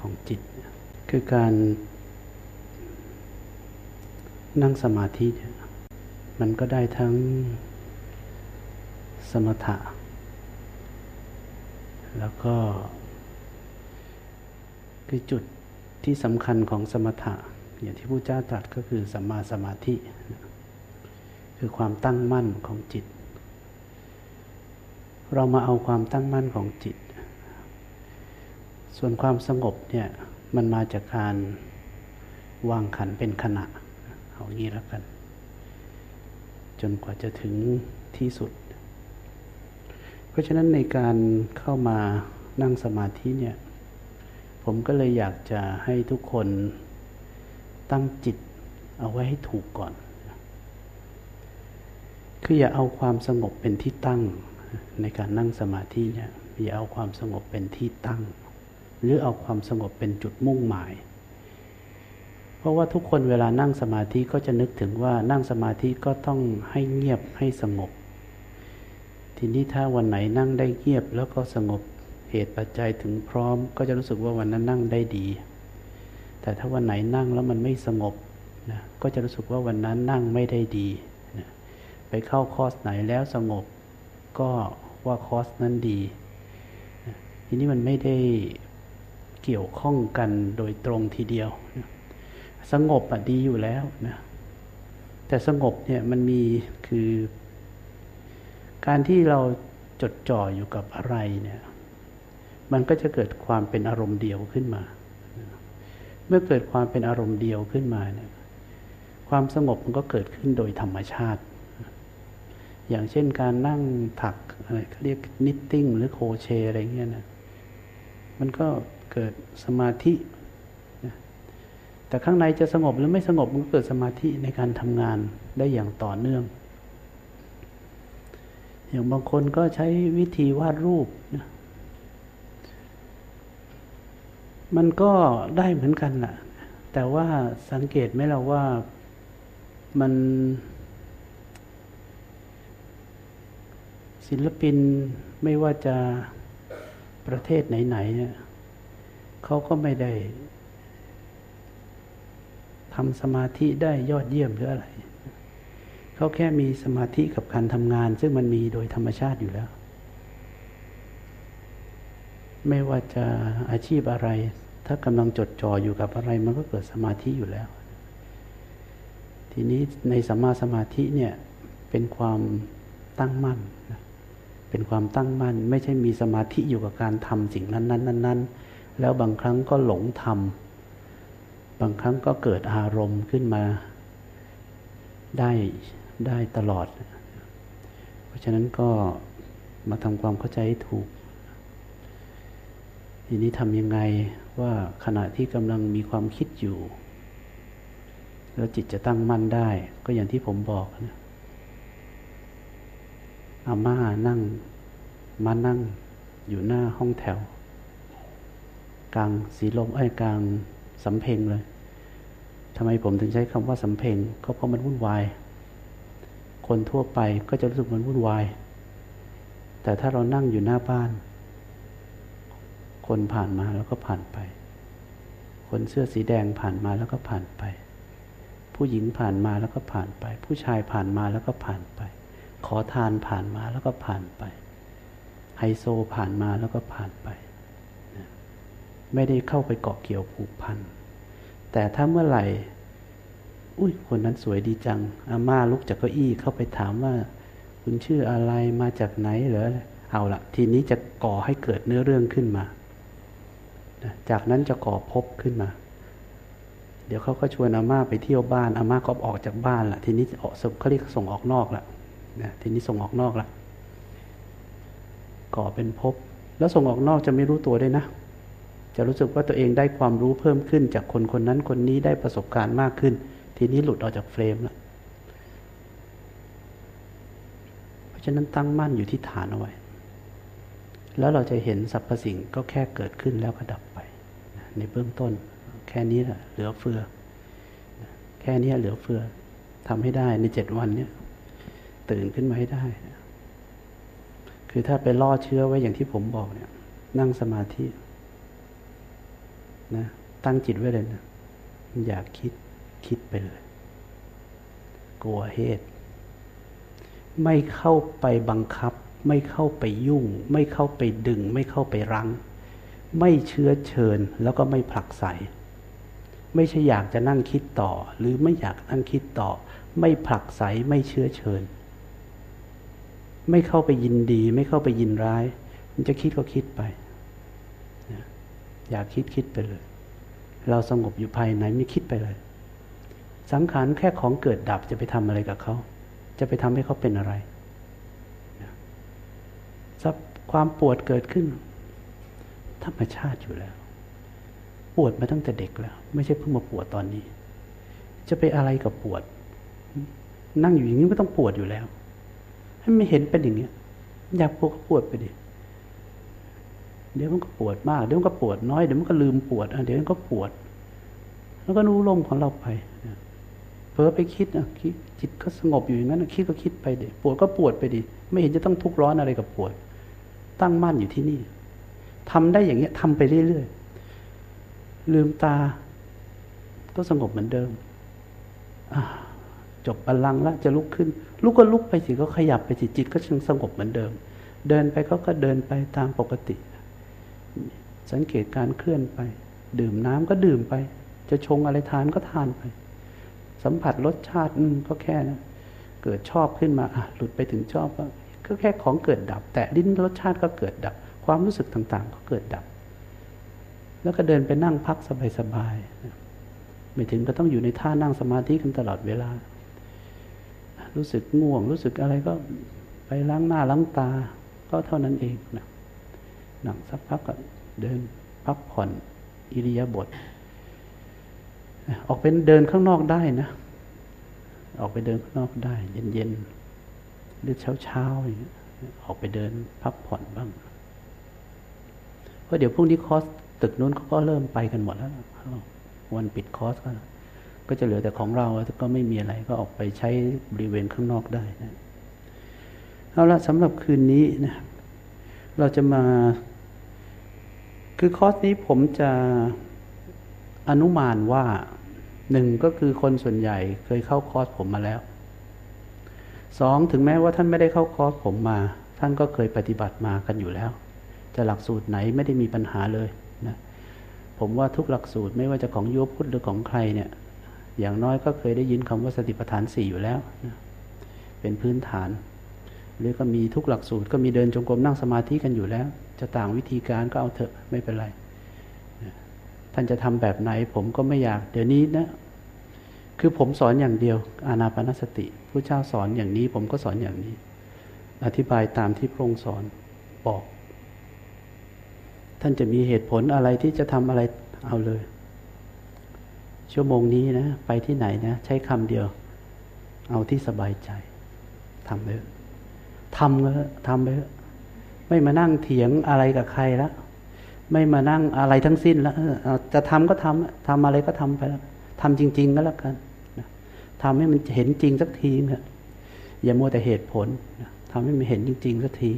ของจิต คือการนั่งสมาธิ มันก็ได้ทั้งสมถะ แล้วก็ คือจุดที่สำคัญของสมถะ อย่างที่พระเจ้าตรัสก็คือสัมมาสมาธิ คือความตั้งมั่นของจิต เรามาเอาความตั้งมั่นของจิต ส่วนความสงบเนี่ยมันมาจากการวางขันเป็นขณะ เอางี้แล้วกัน จนกว่าจะถึงที่สุด เพราะฉะนั้นในการเข้ามานั่งสมาธิเนี่ย ผมก็เลยอยากจะให้ทุกคนตั้งจิตเอาไว้ให้ถูกก่อน คืออย่าเอาความสงบเป็นที่ตั้งในการนั่งสมาธิเนี่ย อย่าเอาความสงบเป็นที่ตั้ง หรือเอาความสงบเป็นจุดมุ่งหมาย เพราะว่าทุกคนเวลานั่งสมาธิก็จะนึกถึงว่านั่งสมาธิก็ต้องให้เงียบให้สงบ ทีนี้ถ้าวันไหนนั่งได้เงียบแล้วก็สงบเหตุปัจจัยถึงพร้อม ก็จะรู้สึกว่าวันนั้นนั่งได้ดี แต่ถ้าวันไหนนั่งแล้วมันไม่สงบนะก็จะรู้สึกว่าวันนั้นนั่งไม่ได้ดีนะไปเข้าคอร์สไหนแล้วสงบก็ว่าคอร์สนั้นดีทีนี้มันไม่ได้ เกี่ยวข้องกันโดยตรงทีเดียว สงบอะดีอยู่แล้วนะแต่สงบเนี่ยมันมีคือ การที่เราจดจ่ออยู่กับอะไรเนี่ยมันก็จะเกิดความเป็นอารมณ์เดียวขึ้นมา เมื่อเกิดความเป็นอารมณ์เดียวขึ้นมาเนี่ยความสงบมันก็เกิดขึ้นโดยธรรมชาติ อย่างเช่นการนั่งถักอะไรเขาเรียกนิตติ้งหรือโคเชอะไรเงี้ยนะมันก็ เกิดสมาธิแต่ข้างในจะสงบหรือไม่สงบมันก็เกิดสมาธิในการทำงานได้อย่างต่อเนื่อง อย่างบางคนก็ใช้วิธีวาดรูปนะมันก็ได้เหมือนกันแหละแต่ว่าสังเกตไหมเราว่ามันศิลปินไม่ว่าจะประเทศไหนๆเนี่ย เขาก็ไม่ได้ทำสมาธิได้ยอดเยี่ยมหรืออะไร เขาแค่มีสมาธิกับการทำงาน ซึ่งมันมีโดยธรรมชาติอยู่แล้ว ไม่ว่าจะอาชีพอะไร ถ้ากำลังจดจ่ออยู่กับอะไร มันก็เกิดสมาธิอยู่แล้ว ทีนี้ในสัมมาสมาธิเนี่ยเป็นความตั้งมั่น เป็นความตั้งมั่น ไม่ใช่มีสมาธิอยู่กับการทำสิ่งนั้นนั้นนั้น แล้วบางครั้งก็หลงทำบางครั้งก็เกิดอารมณ์ขึ้นมาได้ได้ตลอด เพราะฉะนั้นก็มาทำความเข้าใจให้ถูก ทีนี้ทำยังไงว่าขณะที่กำลังมีความคิดอยู่ แล้วจิตจะตั้งมั่นได้ ก็อย่างที่ผมบอกนะอาม่านั่งมานั่งอยู่หน้าห้องแถว กลางสีลมไอ้กลางสำเพ็งเลยทำไมผมถึงใช้คำว่าสำเพ็งก็เพราะมันวุ่นวาย คนทั่วไปก็จะรู้สึกมันวุ่นวาย แต่ถ้าเรานั่งอยู่หน้าบ้าน คนผ่านมาแล้วก็ผ่านไป คนเสื้อสีแดงผ่านมาแล้วก็ผ่านไป ผู้หญิงผ่านมาแล้วก็ผ่านไป ผู้ชายผ่านมาแล้วก็ผ่านไป ขอทานผ่านมาแล้วก็ผ่านไป ไฮโซผ่านมาแล้วก็ผ่านไป ไม่ได้เข้าไปเกาะเกี่ยวผูกพัน แต่ถ้าเมื่อไหร่ อุ้ยคนนั้นสวยดีจัง อาม่าลุกจากเก้าอี้เข้าไปถามว่า คุณชื่ออะไรมาจากไหนเหรอเอาละทีนี้จะก่อให้เกิดเนื้อเรื่องขึ้นมา จากนั้นจะก่อพบขึ้นมา เดี๋ยวเขาก็ชวนอาม่าไปเที่ยวบ้าน อาม่าก็ออกจากบ้านละทีนี้ออกเขาเรียกส่งออกนอกละนะทีนี้ส่งออกนอกละก่อเป็นพบ แล้วส่งออกนอกจะไม่รู้ตัวได้นะ จะรู้สึกว่าตัวเองได้ความรู้เพิ่มขึ้น จากคนคนนั้นคนนี้ได้ประสบการณ์มากขึ้น ทีนี้หลุดออกจากเฟรมแล้วเพราะฉะนั้นตั้งมั่นอยู่ที่ฐานเอาไว้ แล้วเราจะเห็นสรรพสิ่งก็แค่เกิดขึ้นแล้วก็ดับไป ในเบื้องต้น แค่นี้แหละเหลือเฟือ แค่นี้เหลือเฟือทำให้ได้ในเจ็ดวันเนี้ยตื่นขึ้นมาให้ได้ คือถ้าไปล่อเชื้อไว้อย่างที่ผมบอกเนี่ย นั่งสมาธิ นะตั้งจิตไว้เลยนะอยากคิดคิดไปเลย กลัวเหตุ ไม่เข้าไปบังคับ ไม่เข้าไปยุ่ง ไม่เข้าไปดึง ไม่เข้าไปรั้ง ไม่เชื้อเชิญแล้วก็ไม่ผลักใสไม่ใช่อยากจะนั่งคิดต่อ หรือไม่อยากนั่งคิดต่อ ไม่ผลักใสไม่เชื้อเชิญ ไม่เข้าไปยินดี ไม่เข้าไปยินร้าย มันจะคิดก็คิดไป อยากคิดคิดไปเลย เราสงบอยู่ภายในไม่คิดไปเลย สังขารแค่ของเกิดดับจะไปทำอะไรกับเขา จะไปทำให้เขาเป็นอะไรความปวดเกิดขึ้น ธรรมชาติอยู่แล้ว ปวดมาตั้งแต่เด็กแล้ว ไม่ใช่เพิ่งมาปวดตอนนี้ จะไปอะไรกับปวด นั่งอยู่อย่างนี้ก็ต้องปวดอยู่แล้ว ให้ไม่เห็นเป็นอย่างเงี้ยอยากปวดก็ปวดไปดิ เดี๋ยวมันก็ปวดมาก เดี๋ยวมันก็ปวดน้อย เดี๋ยวมันก็ลืมปวด เดี๋ยวมันก็ปวด แล้วก็รู้ลมของเราไปเพ้อไปคิดอะคิดจิตก็สงบอยู่อย่างนั้นคิดก็คิดไปดิปวดก็ปวดไปดิไม่เห็นจะต้องทุกข์ร้อนอะไรกับปวด ตั้งมั่นอยู่ที่นี่ทำได้อย่างเงี้ยทำไปเรื่อยๆลืมตา ก็สงบเหมือนเดิมจบบัลลังก์แล้วจะลุกขึ้น ลุกก็ลุกไปสิก็ขยับไปสิจิตก็ยังสงบเหมือนเดิม เดินไปเขาก็เดินไปตามปกติ สังเกตการเคลื่อนไป ดื่มน้ำก็ดื่มไป จะชงอะไรทานก็ทานไป สัมผัสรสชาติก็แค่นะเกิดชอบขึ้นมาอะหลุดไปถึงชอบก็แค่ของเกิดดับ แต่ลิ้นรสชาติก็เกิดดับ ความรู้สึกต่างๆ ก็เกิดดับ แล้วก็เดินไปนั่งพักสบายๆไม่ถึงก็ต้องอยู่ในท่านั่งสมาธิกันตลอดเวลา รู้สึกง่วง รู้สึกอะไรก็ไปล้างหน้าล้างตา ก็เท่านั้นเองนะ นั่งสักพักก็เดินพักผ่อนอิริยาบถออกเป็นเดินข้างนอกได้นะ ออกไปเดินข้างนอกได้ เย็นๆหรือเช้าๆอย่างเงี้ยออกไปเดินพักผ่อนบ้างเพราะเดี๋ยวพรุ่งนี้คอสตึกนู้นเขาก็เริ่มไปกันหมดแล้ววันปิดคอสก็ก็จะเหลือแต่ของเราก็ไม่มีอะไรก็ออกไปใช้บริเวณข้างนอกได้นะเอาละสำหรับคืนนี้นะเราจะมา คือคอร์สนี้ผมจะอนุมานว่าหนึ่งก็คือคนส่วนใหญ่เคยเข้าคอร์สผมมาแล้วสองถึงแม้ว่าท่านไม่ได้เข้าคอร์สผมมา ท่านก็เคยปฏิบัติมากันอยู่แล้ว จะหลักสูตรไหนไม่ได้มีปัญหาเลยนะผมว่าทุกหลักสูตรไม่ว่าจะของโยุพุทธหรือของใครเนี่ย อย่างน้อยก็เคยได้ยินคำว่าสติปัฏฐานสี่อยู่แล้วนะเป็นพื้นฐาน หรือก็มีทุกหลักสูตรก็มีเดินจงกรมนั่งสมาธิกันอยู่แล้ว จะต่างวิธีการก็เอาเถอะไม่เป็นไร ท่านจะทำแบบไหนผมก็ไม่อยาก เดี๋ยวนี้นะ คือผมสอนอย่างเดียว อานาปนสติผู้เจ้าสอนอย่างนี้ ผมก็สอนอย่างนี้ อธิบายตามที่พระองค์สอนบอก ท่านจะมีเหตุผลอะไรที่จะทำอะไรเอาเลย ชั่วโมงนี้นะ ไปที่ไหนนะ ใช้คำเดียว เอาที่สบายใจทำไปทำเลยทำไป ไม่มานั่งเถียงอะไรกับใครแล้วไม่มานั่งอะไรทั้งสิ้นแล้วจะทำก็ทำทำอะไรก็ทำไปแล้วทำจริง ๆ ก็แล้วกันทำให้มันเห็นจริงสักทีเถอะอย่ามัวแต่เหตุผลทำให้มันเห็นจริง ๆ สักที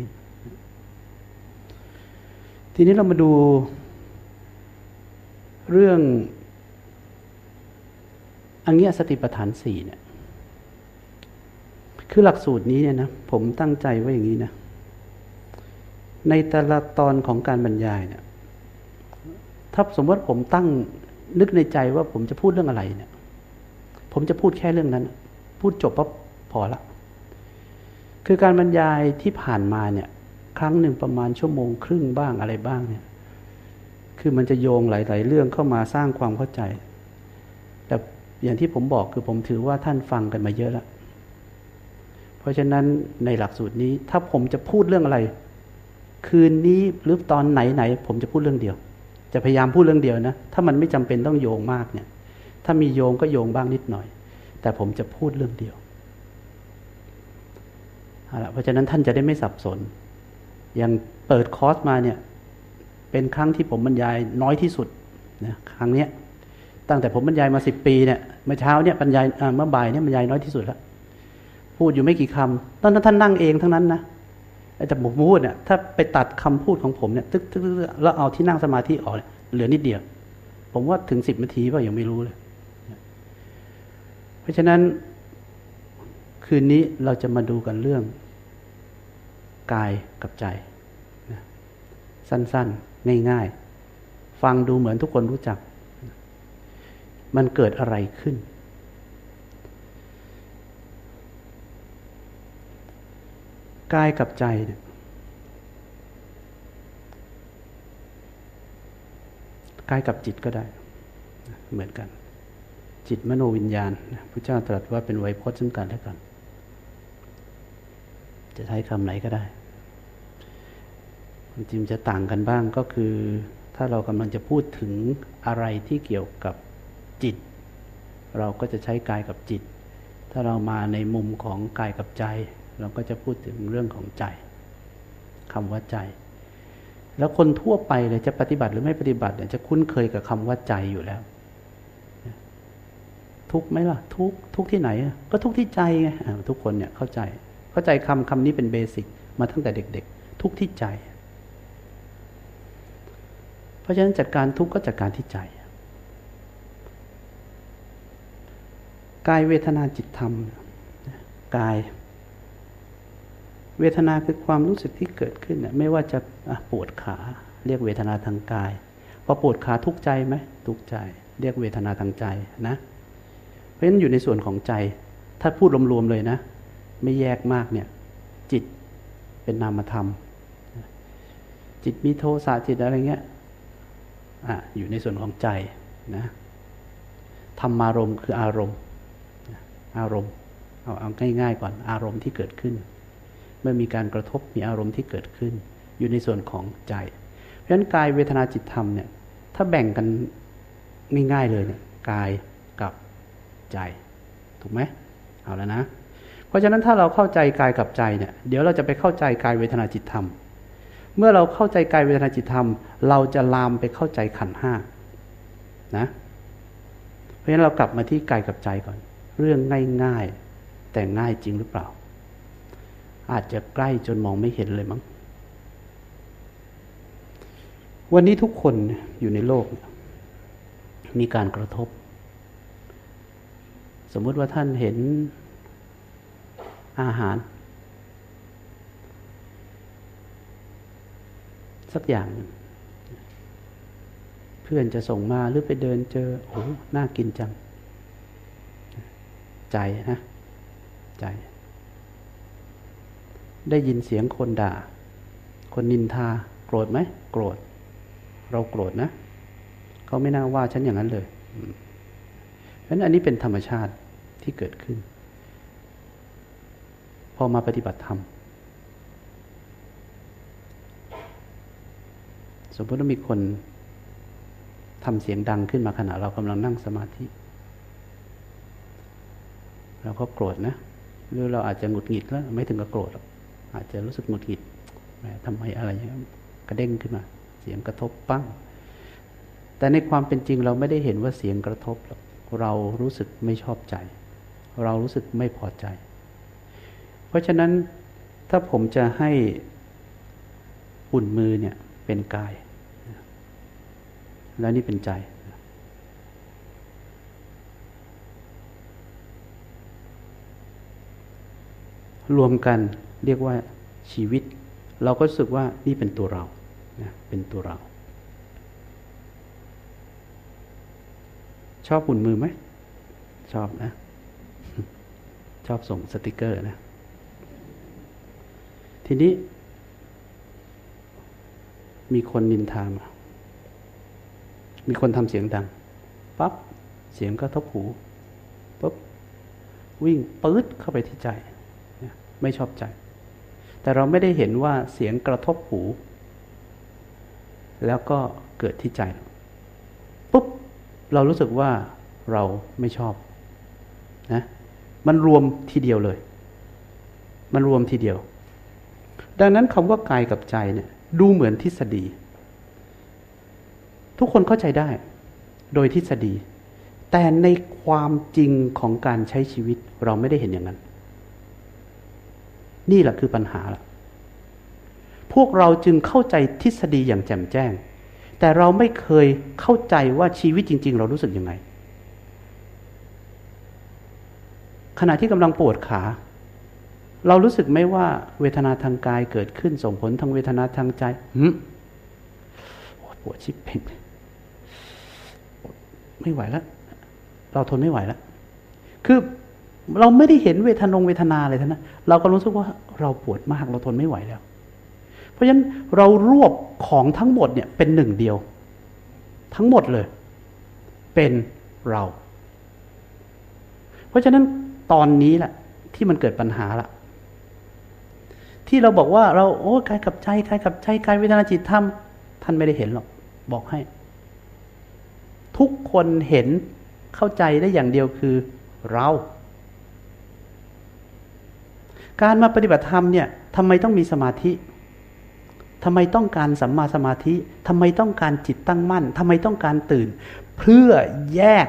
ทีนี้เรามาดูเรื่องอันนี้สติปัฏฐานสี่เนี่ย คือหลักสูตรนี้เนี่ยนะ ผมตั้งใจไว้อย่างนี้นะ ในแต่ละตอนของการบรรยายเนี่ย ถ้าสมมติผมตั้งนึกในใจว่าผมจะพูดเรื่องอะไรเนี่ย ผมจะพูดแค่เรื่องนั้น พูดจบก็พอละ คือการบรรยายที่ผ่านมาเนี่ย ครั้งหนึ่งประมาณชั่วโมงครึ่งบ้างอะไรบ้างเนี่ย คือมันจะโยงหลาย ๆ เรื่องเข้ามาสร้างความเข้าใจ แต่อย่างที่ผมบอกคือผมถือว่าท่านฟังกันมาเยอะแล้ว เพราะฉะนั้นในหลักสูตรนี้ถ้าผมจะพูดเรื่องอะไร คืนนี้หรือตอนไหนไหนผมจะพูดเรื่องเดียว จะพยายามพูดเรื่องเดียวนะ ถ้ามันไม่จำเป็นต้องโยงมากเนี่ย ถ้ามีโยงก็โยงบ้างนิดหน่อย แต่ผมจะพูดเรื่องเดียวเอาละเพราะฉะนั้นท่านจะได้ไม่สับสน อย่างเปิดคอร์สมาเนี่ย เป็นครั้งที่ผมบรรยายน้อยที่สุดนะครั้งเนี้ย ตั้งแต่ผมบรรยายมาสิบปีเนี่ยเมื่อเช้าเนี่ยบรรยายเมื่อบ่ายเนี่ยบรรยายน้อยที่สุดแล้วพูดอยู่ไม่กี่คำตอนนั้นท่านนั่งเองทั้งนั้นนะ แต่ผมพูดเนี่ยถ้าไปตัดคำพูดของผมเนี่ยตึ๊กตึกแล้วเอาที่นั่งสมาธิออกเหลือนิดเดียว ผมว่าถึงสิบนาทีป่ะยังไม่รู้เลย เพราะฉะนั้น คืนนี้เราจะมาดูกันเรื่อง กายกับใจสั้นๆ ง่าย ๆ ฟังดูเหมือนทุกคนรู้จัก มันเกิดอะไรขึ้น กายกับใจเนี่ยกายกับจิตก็ได้ เหมือนกัน จิตมโนวิญญาณพระเจ้าตรัสว่าเป็นไวยพจน์ซึ่งกันและกัน จะใช้คำไหนก็ได้จริงจะต่างกันบ้างก็คือ ถ้าเรากำลังจะพูดถึงอะไรที่เกี่ยวกับจิต เราก็จะใช้กายกับจิต ถ้าเรามาในมุมของกายกับใจ เราก็จะพูดถึงเรื่องของใจคำว่าใจ แล้วคนทั่วไปเลยจะปฏิบัติหรือไม่ปฏิบัติเนี่ยจะคุ้นเคยกับคำว่าใจอยู่แล้ว ทุกไหมล่ะ ทุกทุกที่ไหน ก็ทุกที่ใจไงทุกคนเนี่ยเข้าใจ เข้าใจคำคำนี้เป็นเบสิกมาตั้งแต่เด็ก ๆ ทุกที่ใจ เพราะฉะนั้นจัดการทุกก็จัดการที่ใจกายเวทนาจิตธรรมกาย เวทนาคือความรู้สึกที่เกิดขึ้นไม่ว่าจะปวดขา เรียกเวทนาทางกายพอปวดขาทุกใจไหมทุกใจ เรียกเวทนาทางใจนะ เพราะฉะนั้นอยู่ในส่วนของใจ ถ้าพูดรวมๆเลยนะ ไม่แยกมากเนี่ย จิตเป็นนามธรรม จิตมีโทสะจิตอะไรเงี้ยออยู่ในส่วนของใจนะธรรมารมณ์คืออารมณ์ อารมณ์เอาเอาง่ายๆก่อนอารมณ์ที่เกิดขึ้น มื่อมีการกระทบมีอารมณ์ที่เกิดขึ้น อยู่ในส่วนของใจ เพราะฉะนั้นกายเวทนาจิตธรรมเนี่ยถ้าแบ่งกันง่ายๆเลยเนี่ยกายกับใจ ถูกไหมเอาแล้วนะ เพราะฉะนั้นถ้าเราเข้าใจกายกับใจเนี่ยเดี๋ยวเราจะไปเข้าใจกายเวทนาจิตธรรม เมื่อเราเข้าใจกายเวทนาจิตธรรม เราจะลามไปเข้าใจขันห้านะเพราะฉะนั้นเรากลับมาที่กายกับใจก่อน เรื่องง่ายๆ แต่ง่ายจริงหรือเปล่า อาจจะใกล้จนมองไม่เห็นเลยมั้ง วันนี้ทุกคนอยู่ในโลก มีการกระทบ สมมติว่าท่านเห็นอาหาร สักอย่าง เพื่อนจะส่งมาหรือไปเดินเจอ โอ้ น่ากินจัง ใจนะ ใจ ได้ยินเสียงคนด่า คนนินทา โกรธไหม โกรธ เราโกรธนะ เขาไม่น่าว่าฉันอย่างนั้นเลยเพราะฉะนั้นอันนี้เป็นธรรมชาติที่เกิดขึ้น พอมาปฏิบัติธรรม สมมติว่ามีคนทำเสียงดังขึ้นมาขณะเรากำลังนั่งสมาธิ เราก็โกรธนะ หรือเราอาจจะหงุดหงิดแล้ว ไม่ถึงกับโกรธหรอก อาจจะรู้สึกหงุดหงิดแหมทำไมอะไรอย่างนี้กระเด้งขึ้นมา เสียงกระทบปั้ง แต่ในความเป็นจริงเราไม่ได้เห็นว่าเสียงกระทบหรอกเรารู้สึกไม่ชอบใจ เรารู้สึกไม่พอใจ เพราะฉะนั้นถ้าผมจะให้อุ่นมือเนี่ยเป็นกาย แล้วนี่เป็นใจ รวมกัน เรียกว่าชีวิต เราก็รู้สึกว่านี่เป็นตัวเรานะเป็นตัวเรา ชอบหุ่นมือไหม ชอบนะ ชอบส่งสติกเกอร์นะ ทีนี้ มีคนนินทามามีคนทำเสียงดังปั๊บเสียงก็ทบหูปุ๊บวิ่งปื๊ดเข้าไปที่ใจ ไม่ชอบใจ แต่เราไม่ได้เห็นว่าเสียงกระทบหู แล้วก็เกิดที่ใจ ปุ๊บ เรารู้สึกว่าเราไม่ชอบนะมันรวมทีเดียวเลย มันรวมทีเดียว ดังนั้นคำว่ากายกับใจเนี่ย ดูเหมือนทฤษฎี ทุกคนเข้าใจได้ โดยทฤษฎี แต่ในความจริงของการใช้ชีวิตเราไม่ได้เห็นอย่างนั้น นี่แหละคือปัญหาละพวกเราจึงเข้าใจทฤษฎีอย่างแจ่มแจ้ง แต่เราไม่เคยเข้าใจว่าชีวิตจริง ๆ เรารู้สึกยังไง ขณะที่กำลังปวดขา เรารู้สึกไหมว่าเวทนาทางกายเกิดขึ้นส่งผลทางเวทนาทางใจหืมปวดชิบเพ่งไม่ไหวแล้ว เราทนไม่ไหวแล้ว คือ เราไม่ได้เห็นเวทนงเวทนาเลยท่านนะเราก็รู้สึกว่าเราปวดมากเราทนไม่ไหวแล้ว เพราะฉะนั้นเรารวบของทั้งหมดเนี่ยเป็นหนึ่งเดียว ทั้งหมดเลย เป็นเรา เพราะฉะนั้นตอนนี้แหละที่มันเกิดปัญหาละที่เราบอกว่าเราโอ้กายกับใจกายกับใจกายเวทนาจิตธรรมท่านไม่ได้เห็นหรอกบอกให้ ทุกคนเห็นเข้าใจได้อย่างเดียวคือเรา การมาปฏิบัติธรรมเนี่ยทำไมต้องมีสมาธิทำไมต้องการสัมมาสมาธิทำไมต้องการจิตตั้งมั่นทำไมต้องการตื่น เพื่อแยก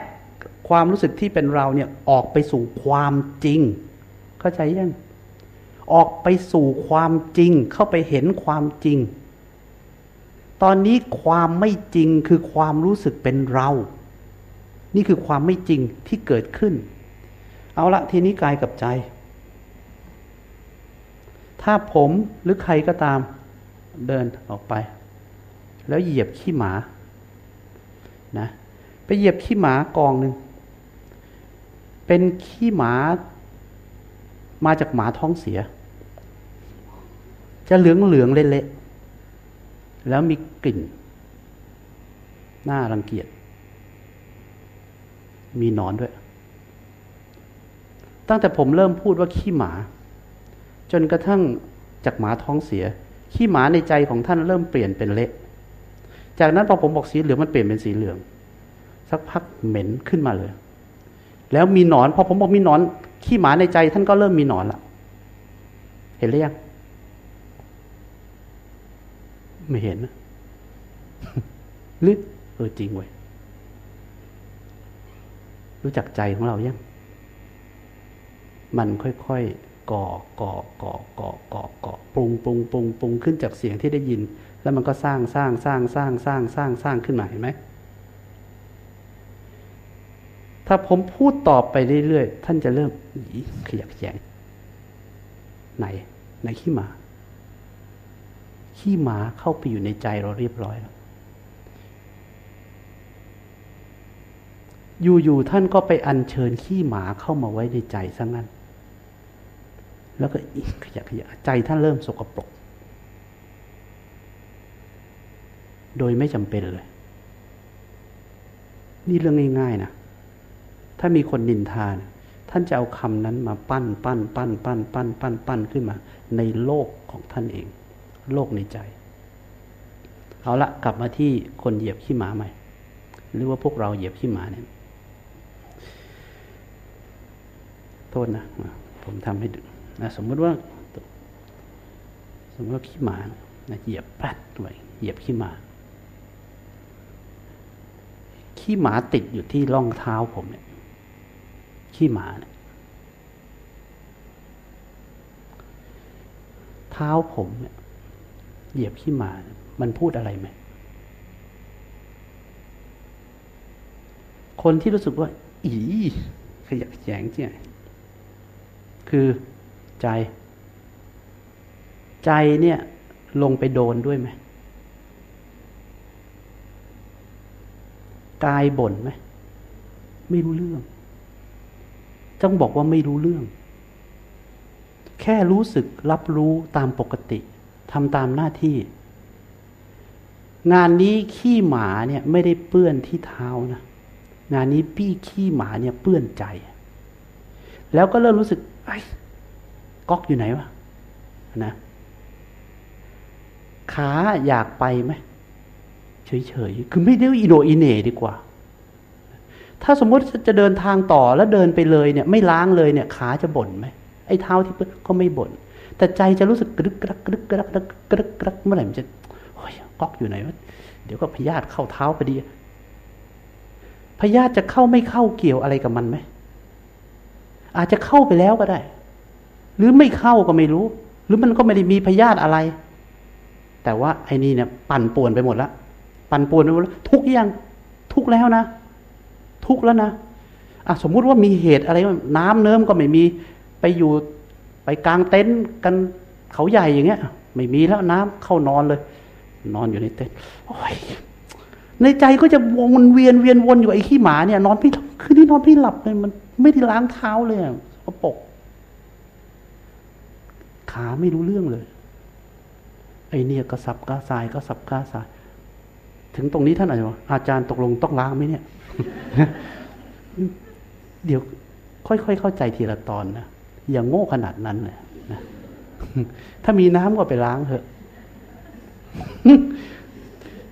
ความรู้สึกที่เป็นเราเนี่ยออกไปสู่ความจริง เข้าใจยังออกไปสู่ความจริง เข้าไปเห็นความจริง ตอนนี้ความไม่จริงคือความรู้สึกเป็นเรา นี่คือความไม่จริงที่เกิดขึ้น เอาละทีนี้กายกับใจ ถ้าผมหรือใครก็ตามเดินออกไป แล้วเหยียบขี้หมา นะ ไปเหยียบขี้หมากองหนึ่ง เป็นขี้หมามาจากหมาท้องเสีย จะเหลืองเหลืองเละๆแล้วมีกลิ่นน่ารังเกียจ มีนอนด้วย ตั้งแต่ผมเริ่มพูดว่าขี้หมา จนกระทั่งจากหมาท้องเสีย ขี้หมาในใจของท่านเริ่มเปลี่ยนเป็นเละ จากนั้นพอผมบอกสีเหลืองมันเปลี่ยนเป็นสีเหลือง สักพักเหม็นขึ้นมาเลย แล้วมีหนอนพอผมบอกมีหนอน ขี้หมาในใจท่านก็เริ่มมีหนอนละเห็นหรือยังไม่เห็นนะหรือเออจริงเว้ยรู้จักใจของเรายัง มันค่อยๆ ก่อก่อก่อก่อก่อก่อปรุงปรุงปรุงปรุงขึ้นจากเสียงที่ได้ยิน แล้วมันก็สร้างสร้างสร้างสร้างสร้างสร้างสร้างขึ้นมาเห็นไหมถ้าผมพูดต่อไปเรื่อยๆท่านจะเริ่มขยักแยงไหนไหนขี้หมา ขี้หมาเข้าไปอยู่ในใจเราเรียบร้อยแล้วอยู่ๆท่านก็ไปอัญเชิญขี้หมาเข้ามาไว้ในใจซะงั้น แล้วก็ขยะขยะใจท่านเริ่มสกปรก โดยไม่จำเป็นเลย นี่เรื่องง่ายๆนะถ้ามีคนนินทานท่านจะเอาคำนั้นมาปั้นปั้น ปั้น ปั้น ปั้น ปั้น ปั้นขึ้นมา ในโลกของท่านเอง โลกในใจ เอาละกลับมาที่คนเหยียบขี้หมาใหม่ หรือว่าพวกเราเหยียบขี้หมาเนี่ย โทษนะ ผมทำให้ดู นะสมมติว่าสมมติว่าขี้หมานะเหยียบปัดไว้เหยียบขี้หมา ขี้หมาติดอยู่ที่ร่องเท้าผมเนี่ยขี้หมาเนี่ยเท้าผมเนี่ยเหยียบขี้หมา มันพูดอะไรไหม คนที่รู้สึกว่า อีขยักแยงเจียคือ ใจ ใจเนี่ยลงไปโดนด้วยไหมกายบ่นไหมไม่รู้เรื่อง ต้องบอกว่าไม่รู้เรื่อง แค่รู้สึกรับรู้ตามปกติทำตามหน้าที่ งานนี้ขี้หมาเนี่ยไม่ได้เปื้อนที่เท้านะงานนี้พี่ขี้หมาเนี่ยเปื้อนใจ แล้วก็เริ่มรู้สึกไอ้ ก๊อกอยู่ไหนวะนะขาอยากไปไหมเฉยๆคือไม่ได้อิโนอิเน่ดีกว่า ถ้าสมมติจะเดินทางต่อแล้วเดินไปเลยเนี่ย ไม่ล้างเลยเนี่ย ขาจะบ่นไหมไอ้เท้าที่ก็ไม่บ่นแต่ใจจะรู้สึกกรึกกรักกรึกกรักกรึกกรึกกรักเมื่อไหร่มันจะโอ้ยก๊อกอยู่ไหนวะเดี๋ยวก็พยาธิเข้าเท้าพอดีพยาธิจะเข้าไม่เข้าเกี่ยวอะไรกับมันไหมอาจจะเข้าไปแล้วก็ได้ หรือไม่เข้าก็ไม่รู้ หรือมันก็ไม่ได้มีพยาธิอะไร แต่ว่าไอ้นี่เนี่ย ปั่นป่วนไปหมดแล้วปั่นป่วนไปหมดแล้วทุกยังทุกแล้วนะ ทุกแล้วนะอะสมมุติว่ามีเหตุอะไร น้ำเนิ้มก็ไม่มีไปอยู่ไปกลางเต็นท์กันเขาใหญ่อย่างเงี้ย ไม่มีแล้วน้ำเข้านอนเลย นอนอยู่ในเต็นท์ในใจก็จะวนเวียนเวียนวนอยู่ไอ้ขี้หมาเนี่ย นอนพี่คืนนี้นอนพี่หลับเลยมันไม่ได้ล้างเท้าเลยกระปก ขาไม่รู้เรื่องเลย ไอเนี่ยกระสับกระส่ายกระสับกระส่าย ถึงตรงนี้ท่านอาจารย์อาจารย์ตกลงต้องล้างไหมเนี่ย เดี๋ยวค่อยๆเข้าใจทีละตอนนะอย่างโง่ขนาดนั้นเลยนะถ้ามีน้ำก็ไปล้างเถอะ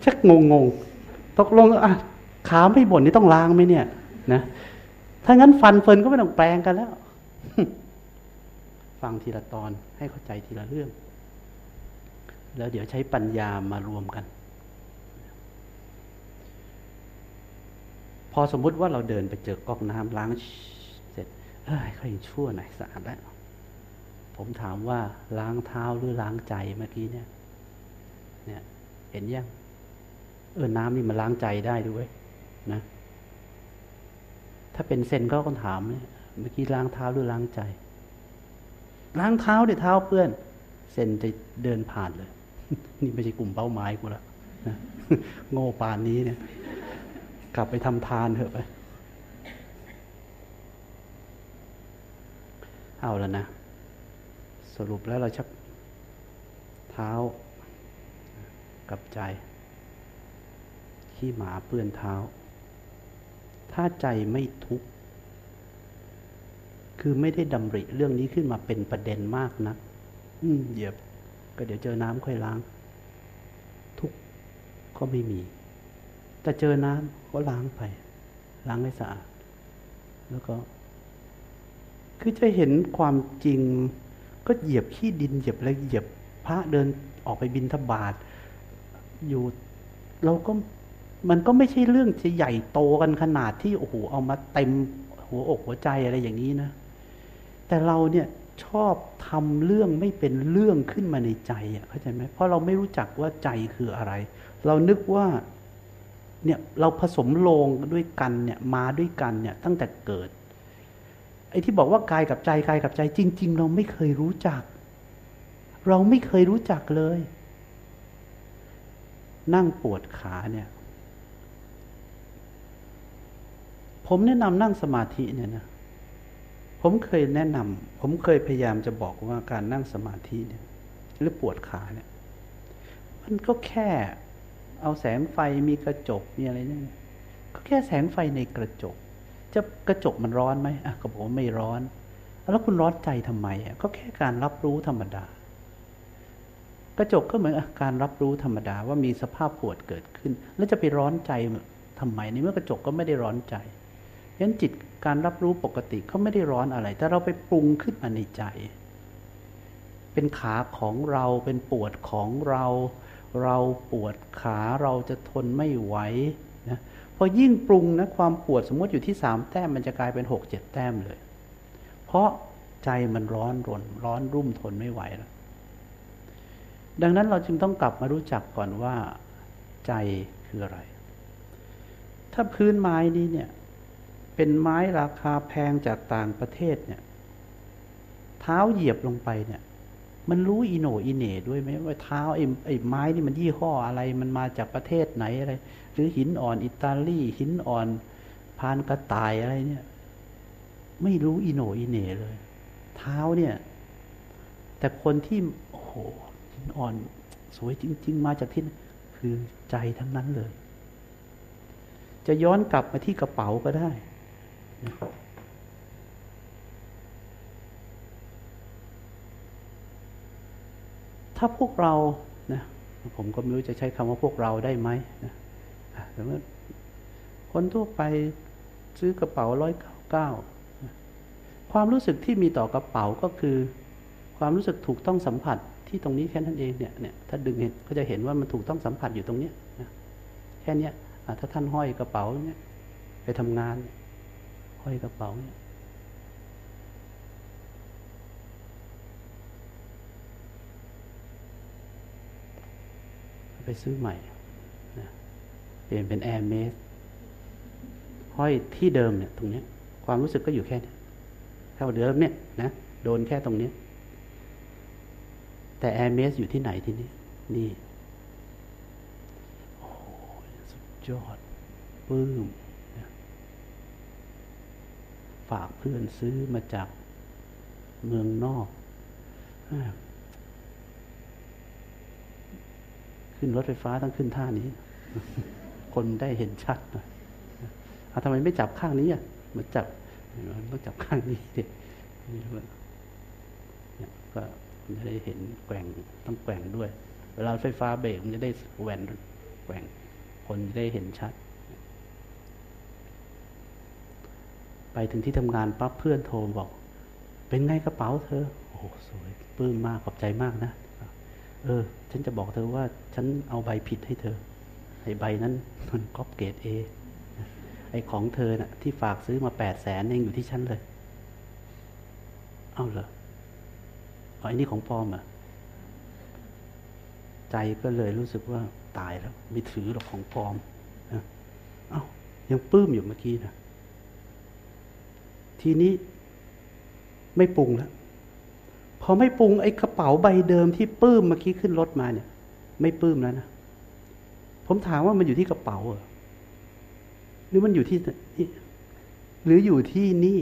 ชักงงงตกลงอะขาไม่บ่นนี่ต้องล้างไหมเนี่ย นะ ถ้างั้นฟันเฟินก็ไม่ต้องแปลงกันแล้ว ฟังทีละตอนให้เข้าใจทีละเรื่อง แล้วเดี๋ยวใช้ปัญญามารวมกัน พอสมมุติว่าเราเดินไปเจอก๊อกน้ำล้างเสร็จเอ้ยค่อยชั่วหน่อยสะอาดแล้วผมถามว่าล้างเท้าหรือล้างใจเมื่อกี้เนี่ย เนี่ย เห็นยังเออน้ำนี่มันล้างใจได้ด้วยนะ ถ้าเป็นเซนก็ต้องถามเนี่ยเมื่อกี้ล้างเท้าหรือล้างใจ ล้างเท้าดี๋ยเท้าเปื้อนเซนจะเดินผ่านเลย นี่ไม่ใช่กลุ่มเป้าหมายกูละนะโง่ปานนี้เนี่ย กลับไปทำทานเถอะไปเอาแล้วนะ สรุปแล้วเราชักเท้ากับใจ ขี้หมาเปื้อนเท้า ถ้าใจไม่ทุกข์ คือไม่ได้ดำริเรื่องนี้ขึ้นมาเป็นประเด็นมากนะอืมเดี๋ยวก็เดี๋ยวเจอน้ำค่อยล้าง ทุกข์ก็ไม่มี แต่เจอน้ำก็ล้างไป ล้างให้สะอาด แล้วก็ คือจะเห็นความจริง ก็เหยียบขี้ดินเหยียบอะไรเหยียบพระเดินออกไปบินทบาทอยู่เราก็มันก็ไม่ใช่เรื่องจะใหญ่โตกันขนาดที่โอ้โหเอามาเต็มหัวอกหัวใจอะไรอย่างนี้นะ แต่เราเนี่ยชอบทำเรื่องไม่เป็นเรื่องขึ้นมาในใจอะเข้าใจไหมเพราะเราไม่รู้จักว่าใจคืออะไร เรานึกว่าเนี่ยเราผสมโลงด้วยกันเนี่ยมาด้วยกันเนี่ยตั้งแต่เกิด ไอ้ที่บอกว่ากายกับใจกายกับใจจริง ๆ เราไม่เคยรู้จัก เราไม่เคยรู้จักเลย นั่งปวดขาเนี่ย ผมแนะนำนั่งสมาธิเนี่ยนะ ผมเคยแนะนำผมเคยพยายามจะบอกว่าการนั่งสมาธิเนี่ย หรือปวดขาเนี่ย มันก็แค่เอาแสงไฟมีกระจกมีอะไรเนี่ยก็แค่แสงไฟในกระจก จะกระจกมันร้อนไหมอะก็บอกว่าไม่ร้อน แล้วคุณร้อนใจทำไมอะก็แค่การรับรู้ธรรมดา กระจกก็เหมือนการรับรู้ธรรมดาว่ามีสภาพปวดเกิดขึ้น แล้วจะไปร้อนใจทำไมในเมื่อกระจกก็ไม่ได้ร้อนใจ ยันจิตการรับรู้ปกติเขาไม่ได้ร้อนอะไร แต่เราไปปรุงขึ้นมาในใจ เป็นขาของเราเป็นปวดของเรา เราปวดขาเราจะทนไม่ไหวนะพอยิ่งปรุงนะความปวดสมมติอยู่ที่สามแต้มมันจะกลายเป็นหกเจ็ดแต้มเลย เพราะใจมันร้อนรน ร้อนรุ่มทนไม่ไหวแล้ว ดังนั้นเราจึงต้องกลับมารู้จักก่อนว่า ใจคืออะไร ถ้าพื้นไม้นี้เนี่ย เป็นไม้ราคาแพงจากต่างประเทศเนี่ย เท้าเหยียบลงไปเนี่ย มันรู้อีโนอีเน่ด้วยไหมว่าเท้าไอ้ไอ้ไม้นี่มันยี่ห้ออะไร มันมาจากประเทศไหนอะไร หรือหินอ่อนอิตาลีหินอ่อนพานกระต่ายอะไรเนี่ย ไม่รู้อีโนอีเน่เลย เท้าเนี่ย แต่คนที่โอ้โหหินอ่อนสวยจริง ๆ มาจากที่คือใจทั้งนั้นเลย จะย้อนกลับมาที่กระเป๋าก็ได้ ถ้าพวกเรานะผมก็ไม่รู้จะใช้คำว่าพวกเราได้ไหมนะสมมติคนทั่วไปซื้อกระเป๋าร้อยเก้าความรู้สึกที่มีต่อกระเป๋าก็คือ ความรู้สึกถูกต้องสัมผัสที่ตรงนี้แค่นั้นเองเนี่ยเนี่ยถ้าดึงเห็นก็จะเห็นว่ามันถูกต้องสัมผัสอยู่ตรงเนี้ยนะแค่เนี้ยถ้าท่านห้อยกระเป๋าเนี่ยไปทำงาน ห้อยกระเป๋าเนี่ยไปซื้อใหม่นะเปลี่ยนเป็นแอร์เมสห้อยที่เดิมเนี่ยตรงเนี้ยความรู้สึกก็อยู่แค่นี้เท่าเดิมเนี่ยนะโดนแค่ตรงนี้แต่แอร์เมสอยู่ที่ไหนทีนี้นี่ โอ้สุดยอดปื้ม ฝากเพื่อนซื้อมาจากเมืองนอก ขึ้นรถไฟฟ้าต้องขึ้นท่านี้ คนได้เห็นชัดนะเอาทำไมไม่จับข้างนี้อะมันจับมันต้องจับข้างนี้เนี่ยก็จะได้เห็นแกว่งต้องแกว่งด้วย เวลาไฟฟ้าเบรกมันจะได้แหวนแกว่งคนจะได้เห็นชัด ไป ถึงที่ทำงานปั๊บเพื่อนโทรบอก เป็นไงกระเป๋าเธอ โอ้สวยปลื้มมากขอบใจมากนะ เออ ฉันจะบอกเธอว่าฉันเอาใบผิดให้เธอไอ้ใบนั้นมันก๊อปเกรดเอไอ้ของเธอนะ่ะ ที่ฝากซื้อมาแปดแสนเองอยู่ที่ฉันเลย เอาเหรอไอ้นี่ของปลอมอะ ใจก็เลยรู้สึกว่าตายแล้ว ไม่ถือหรอกของปลอมเอา้ายังปื้มอยู่เมื่อกี้นะ ทีนี้ไม่ปรุงแล้วพอไม่ปรุงไอ้กระเป๋าใบเดิมที่ปื้มเมื่อกี้ขึ้นรถมาเนี่ย ไม่ปื้มแล้วนะผมถามว่ามันอยู่ที่กระเป๋าเหรอหรือมันอยู่ที่หรืออยู่ที่นี่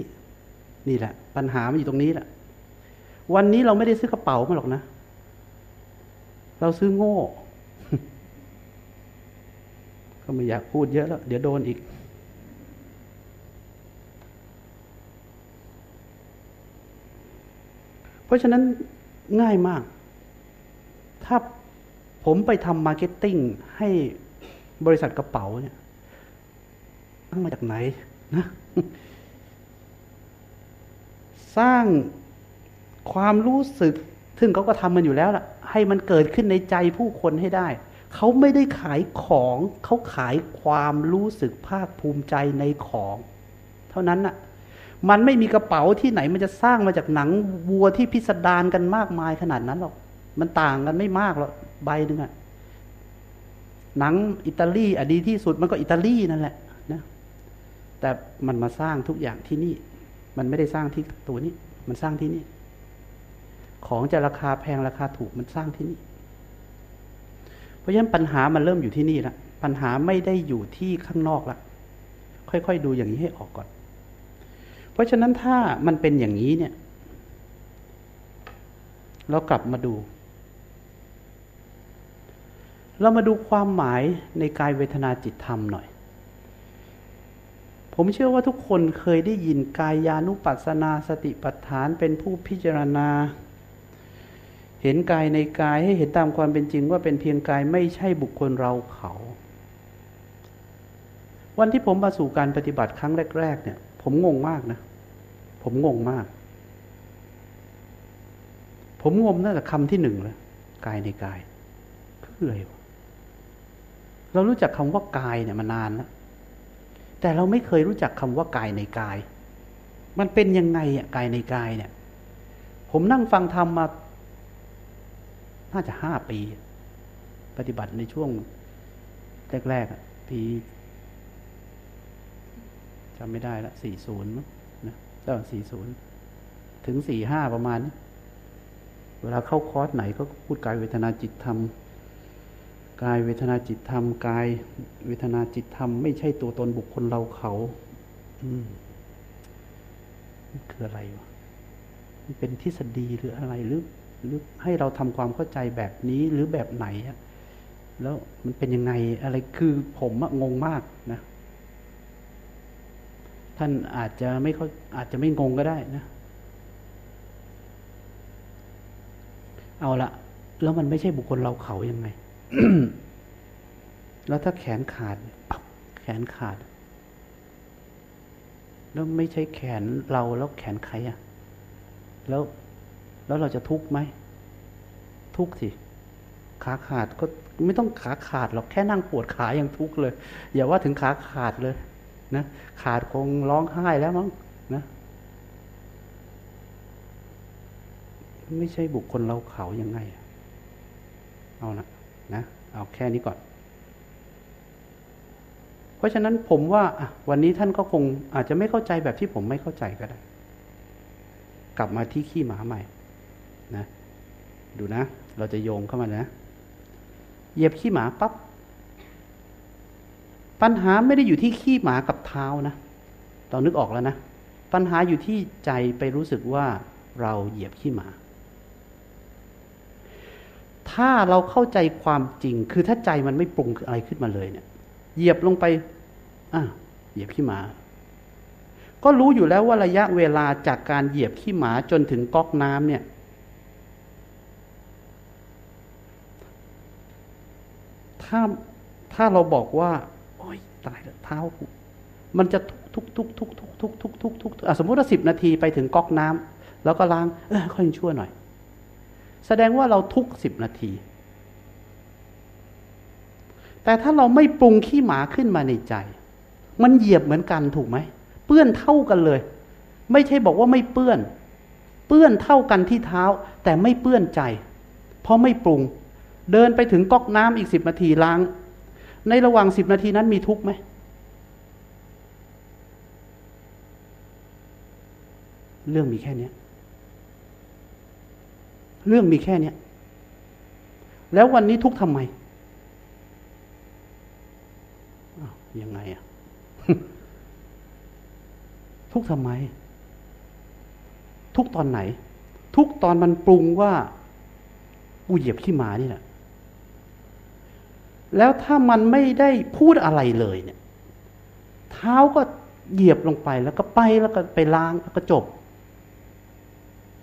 นี่แหละ ปัญหามันอยู่ตรงนี้แหละวันนี้เราไม่ได้ซื้อกระเป๋ามาหรอกนะ เราซื้อโง่ ก็ไม่อยากพูดเยอะแล้ว เดี๋ยวโดนอีก เพราะฉะนั้นง่ายมาก ถ้าผมไปทำ marketing ให้บริษัทกระเป๋าเนี่ยตังค์มาจากไหนนะสร้างความรู้สึก ซึ่งเขาก็ทำมันอยู่แล้วล่ะ ให้มันเกิดขึ้นในใจผู้คนให้ได้ เขาไม่ได้ขายของ เขาขายความรู้สึกภาคภูมิใจในของ เท่านั้นน่ะ มันไม่มีกระเป๋าที่ไหนมันจะสร้างมาจากหนังวัวที่พิสดารกันมากมายขนาดนั้นหรอก มันต่างกันไม่มากหรอกใบหนึ่งอะหนังอิตาลีอดีที่สุดมันก็อิตาลีนั่นแหละนะแต่มันมาสร้างทุกอย่างที่นี่ มันไม่ได้สร้างที่ตัวนี้ มันสร้างที่นี่ ของจะราคาแพงราคาถูกมันสร้างที่นี่ เพราะฉะนั้นปัญหามันเริ่มอยู่ที่นี่ละปัญหาไม่ได้อยู่ที่ข้างนอกละค่อยๆดูอย่างนี้ให้ออกก่อน เพราะฉะนั้นถ้ามันเป็นอย่างนี้เนี่ย เรากลับมาดู เรามาดูความหมายในกายเวทนาจิตธรรมหน่อย ผมเชื่อว่าทุกคนเคยได้ยินกายานุปัสสนาสติปัฏฐานเป็นผู้พิจารณาเห็นกายในกายให้เห็นตามความเป็นจริงว่าเป็นเพียงกายไม่ใช่บุคคลเราเขา วันที่ผมมาสู่การปฏิบัติครั้งแรก ๆ เนี่ย ผมงงมากนะ ผมงงมาก ผมงมตั้งแต่คำที่หนึ่งเลยกายในกายคืออะไรวะเรารู้จักคำว่ากายเนี่ยมานานแล้วแต่เราไม่เคยรู้จักคำว่ากายในกาย มันเป็นยังไงอะกายในกายเนี่ย ผมนั่งฟังธรรมมา น่าจะห้าปี ปฏิบัติในช่วงแรกๆปีจำไม่ได้ละสี่ศูนย์ ก็สี่ศูนย์ถึงสี่ห้าประมาณเวลาเข้าคอร์สไหนก็พูดกายเวทนาจิตธรรมกายเวทนาจิตธรรมกายเวทนาจิตธรรมไม่ใช่ตัวตนบุคคลเราเขา อืมคืออะไรวะมันเป็นทฤษฎีหรืออะไรหรือหรือให้เราทำความเข้าใจแบบนี้หรือแบบไหนอะแล้วมันเป็นยังไงอะไรคือผมงงมากนะ ท่านอาจจะไม่เขาอาจจะไม่งงก็ได้นะ เอาละแล้วมันไม่ใช่บุคคลเราเขายังไง แล้วถ้าแขนขาดเอนขาด แล้วไม่ใช่แขนเราแล้วแขนใครอะ่ะ แล้วแล้วเราจะทุกข์ไหม ทุกข์สิขาขาดก็ไม่ต้องขาขาดหรอกแค่นั่งปวดขายังทุกข์เลย อย่าว่าถึงขาขาดเลย นะขาดคงร้องไห้แล้วมั้งนะไม่ใช่บุคคลเราเขายังไง เอานะนะ เอาแค่นี้ก่อน เพราะฉะนั้นผมว่าวันนี้ท่านก็คงอาจจะไม่เข้าใจแบบที่ผมไม่เข้าใจก็ได้ กลับมาที่ขี้หมาใหม่ นะ ดูนะ เราจะโยงเข้ามานะ เหยียบขี้หมาปับ๊บ ปัญหาไม่ได้อยู่ที่ขี้หมากับเท้านะเรานึกออกแล้วนะ ปัญหาอยู่ที่ใจไปรู้สึกว่าเราเหยียบขี้หมา ถ้าเราเข้าใจความจริง คือถ้าใจมันไม่ปรุงอะไรขึ้นมาเลยเนี่ย เหยียบลงไปอะเหยียบขี้หมา ก็รู้อยู่แล้วว่าระยะเวลาจากการเหยียบขี้หมาจนถึงก๊อกน้ำเนี่ย ถ้าถ้าเราบอกว่า ตายเท้ามันจะทุกทุกทุกทุกทุกทุกทุกทุกทุกสมมติว่าสิบนาทีไปถึงก๊อกน้ำแล้วก็ล้าง เออค่อยชั่วหน่อย แสดงว่าเราทุกสิบนาที แต่ถ้าเราไม่ปรุงขี้หมาขึ้นมาในใจ มันเหยียบเหมือนกันถูกไหมเปื้อนเท่ากันเลย ไม่ใช่บอกว่าไม่เปื้อน เปื้อนเท่ากันที่เท้า แต่ไม่เปื้อนใจ เพราะไม่ปรุง เดินไปถึงก๊อกน้ำอีกสิบนาทีล้าง ในระหว่างสิบนาทีนั้นมีทุกข์ไหมเรื่องมีแค่นี้เรื่องมีแค่นี้แล้ววันนี้ทุกทำไมยังไงอะทุกทำไม ทุกตอนไหน ทุกตอนมันปรุงว่า กูเหยียบขี้หมานี่แหละ แล้วถ้ามันไม่ได้พูดอะไรเลยเนี่ย เท้าก็เหยียบลงไปแล้วก็ไปแล้วก็ไปล้างแล้วก็จบ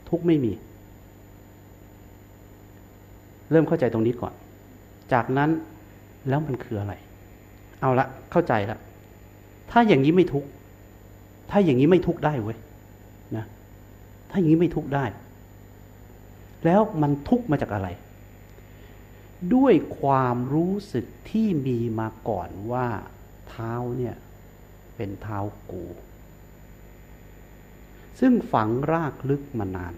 ทุกไม่มี เริ่มเข้าใจตรงนี้ก่อน จากนั้นแล้วมันคืออะไร เอาละเข้าใจละถ้าอย่างนี้ไม่ทุกถ้าอย่างนี้ไม่ทุกได้เว้ยนะ ถ้าอย่างนี้ไม่ทุกได้ แล้วมันทุกมาจากอะไร ด้วยความรู้สึกที่มีมาก่อนว่าเท้าเนี่ยเป็นเท้ากู ซึ่งฝังรากลึกมานาน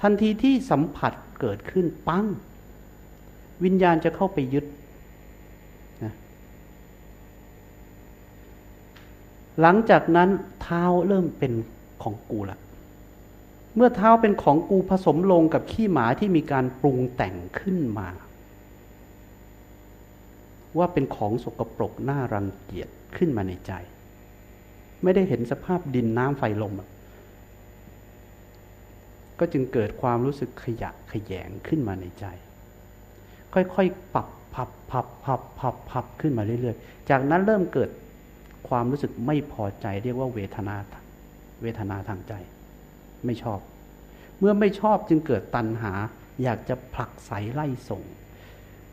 ทันทีที่สัมผัสเกิดขึ้นปั้ง วิญญาณจะเข้าไปยึดนะหลังจากนั้นเท้าเริ่มเป็นของกูละ เมื่อเท้าเป็นของกูผสมลงกับขี้หมาที่มีการปรุงแต่งขึ้นมา ว่าเป็นของสกปรกน่ารังเกียจขึ้นมาในใจ ไม่ได้เห็นสภาพดินน้ำไฟลม ก็จึงเกิดความรู้สึกขยะขยงขึ้นมาในใจ ค่อยๆปรับพับพับพับพับพับขึ้นมาเรื่อยๆ จากนั้นเริ่มเกิดความรู้สึกไม่พอใจเรียกว่าเวทนา เวทนาทางใจ ไม่ชอบ เมื่อไม่ชอบจึงเกิดตัณหา อยากจะผลักไสไล่ส่ง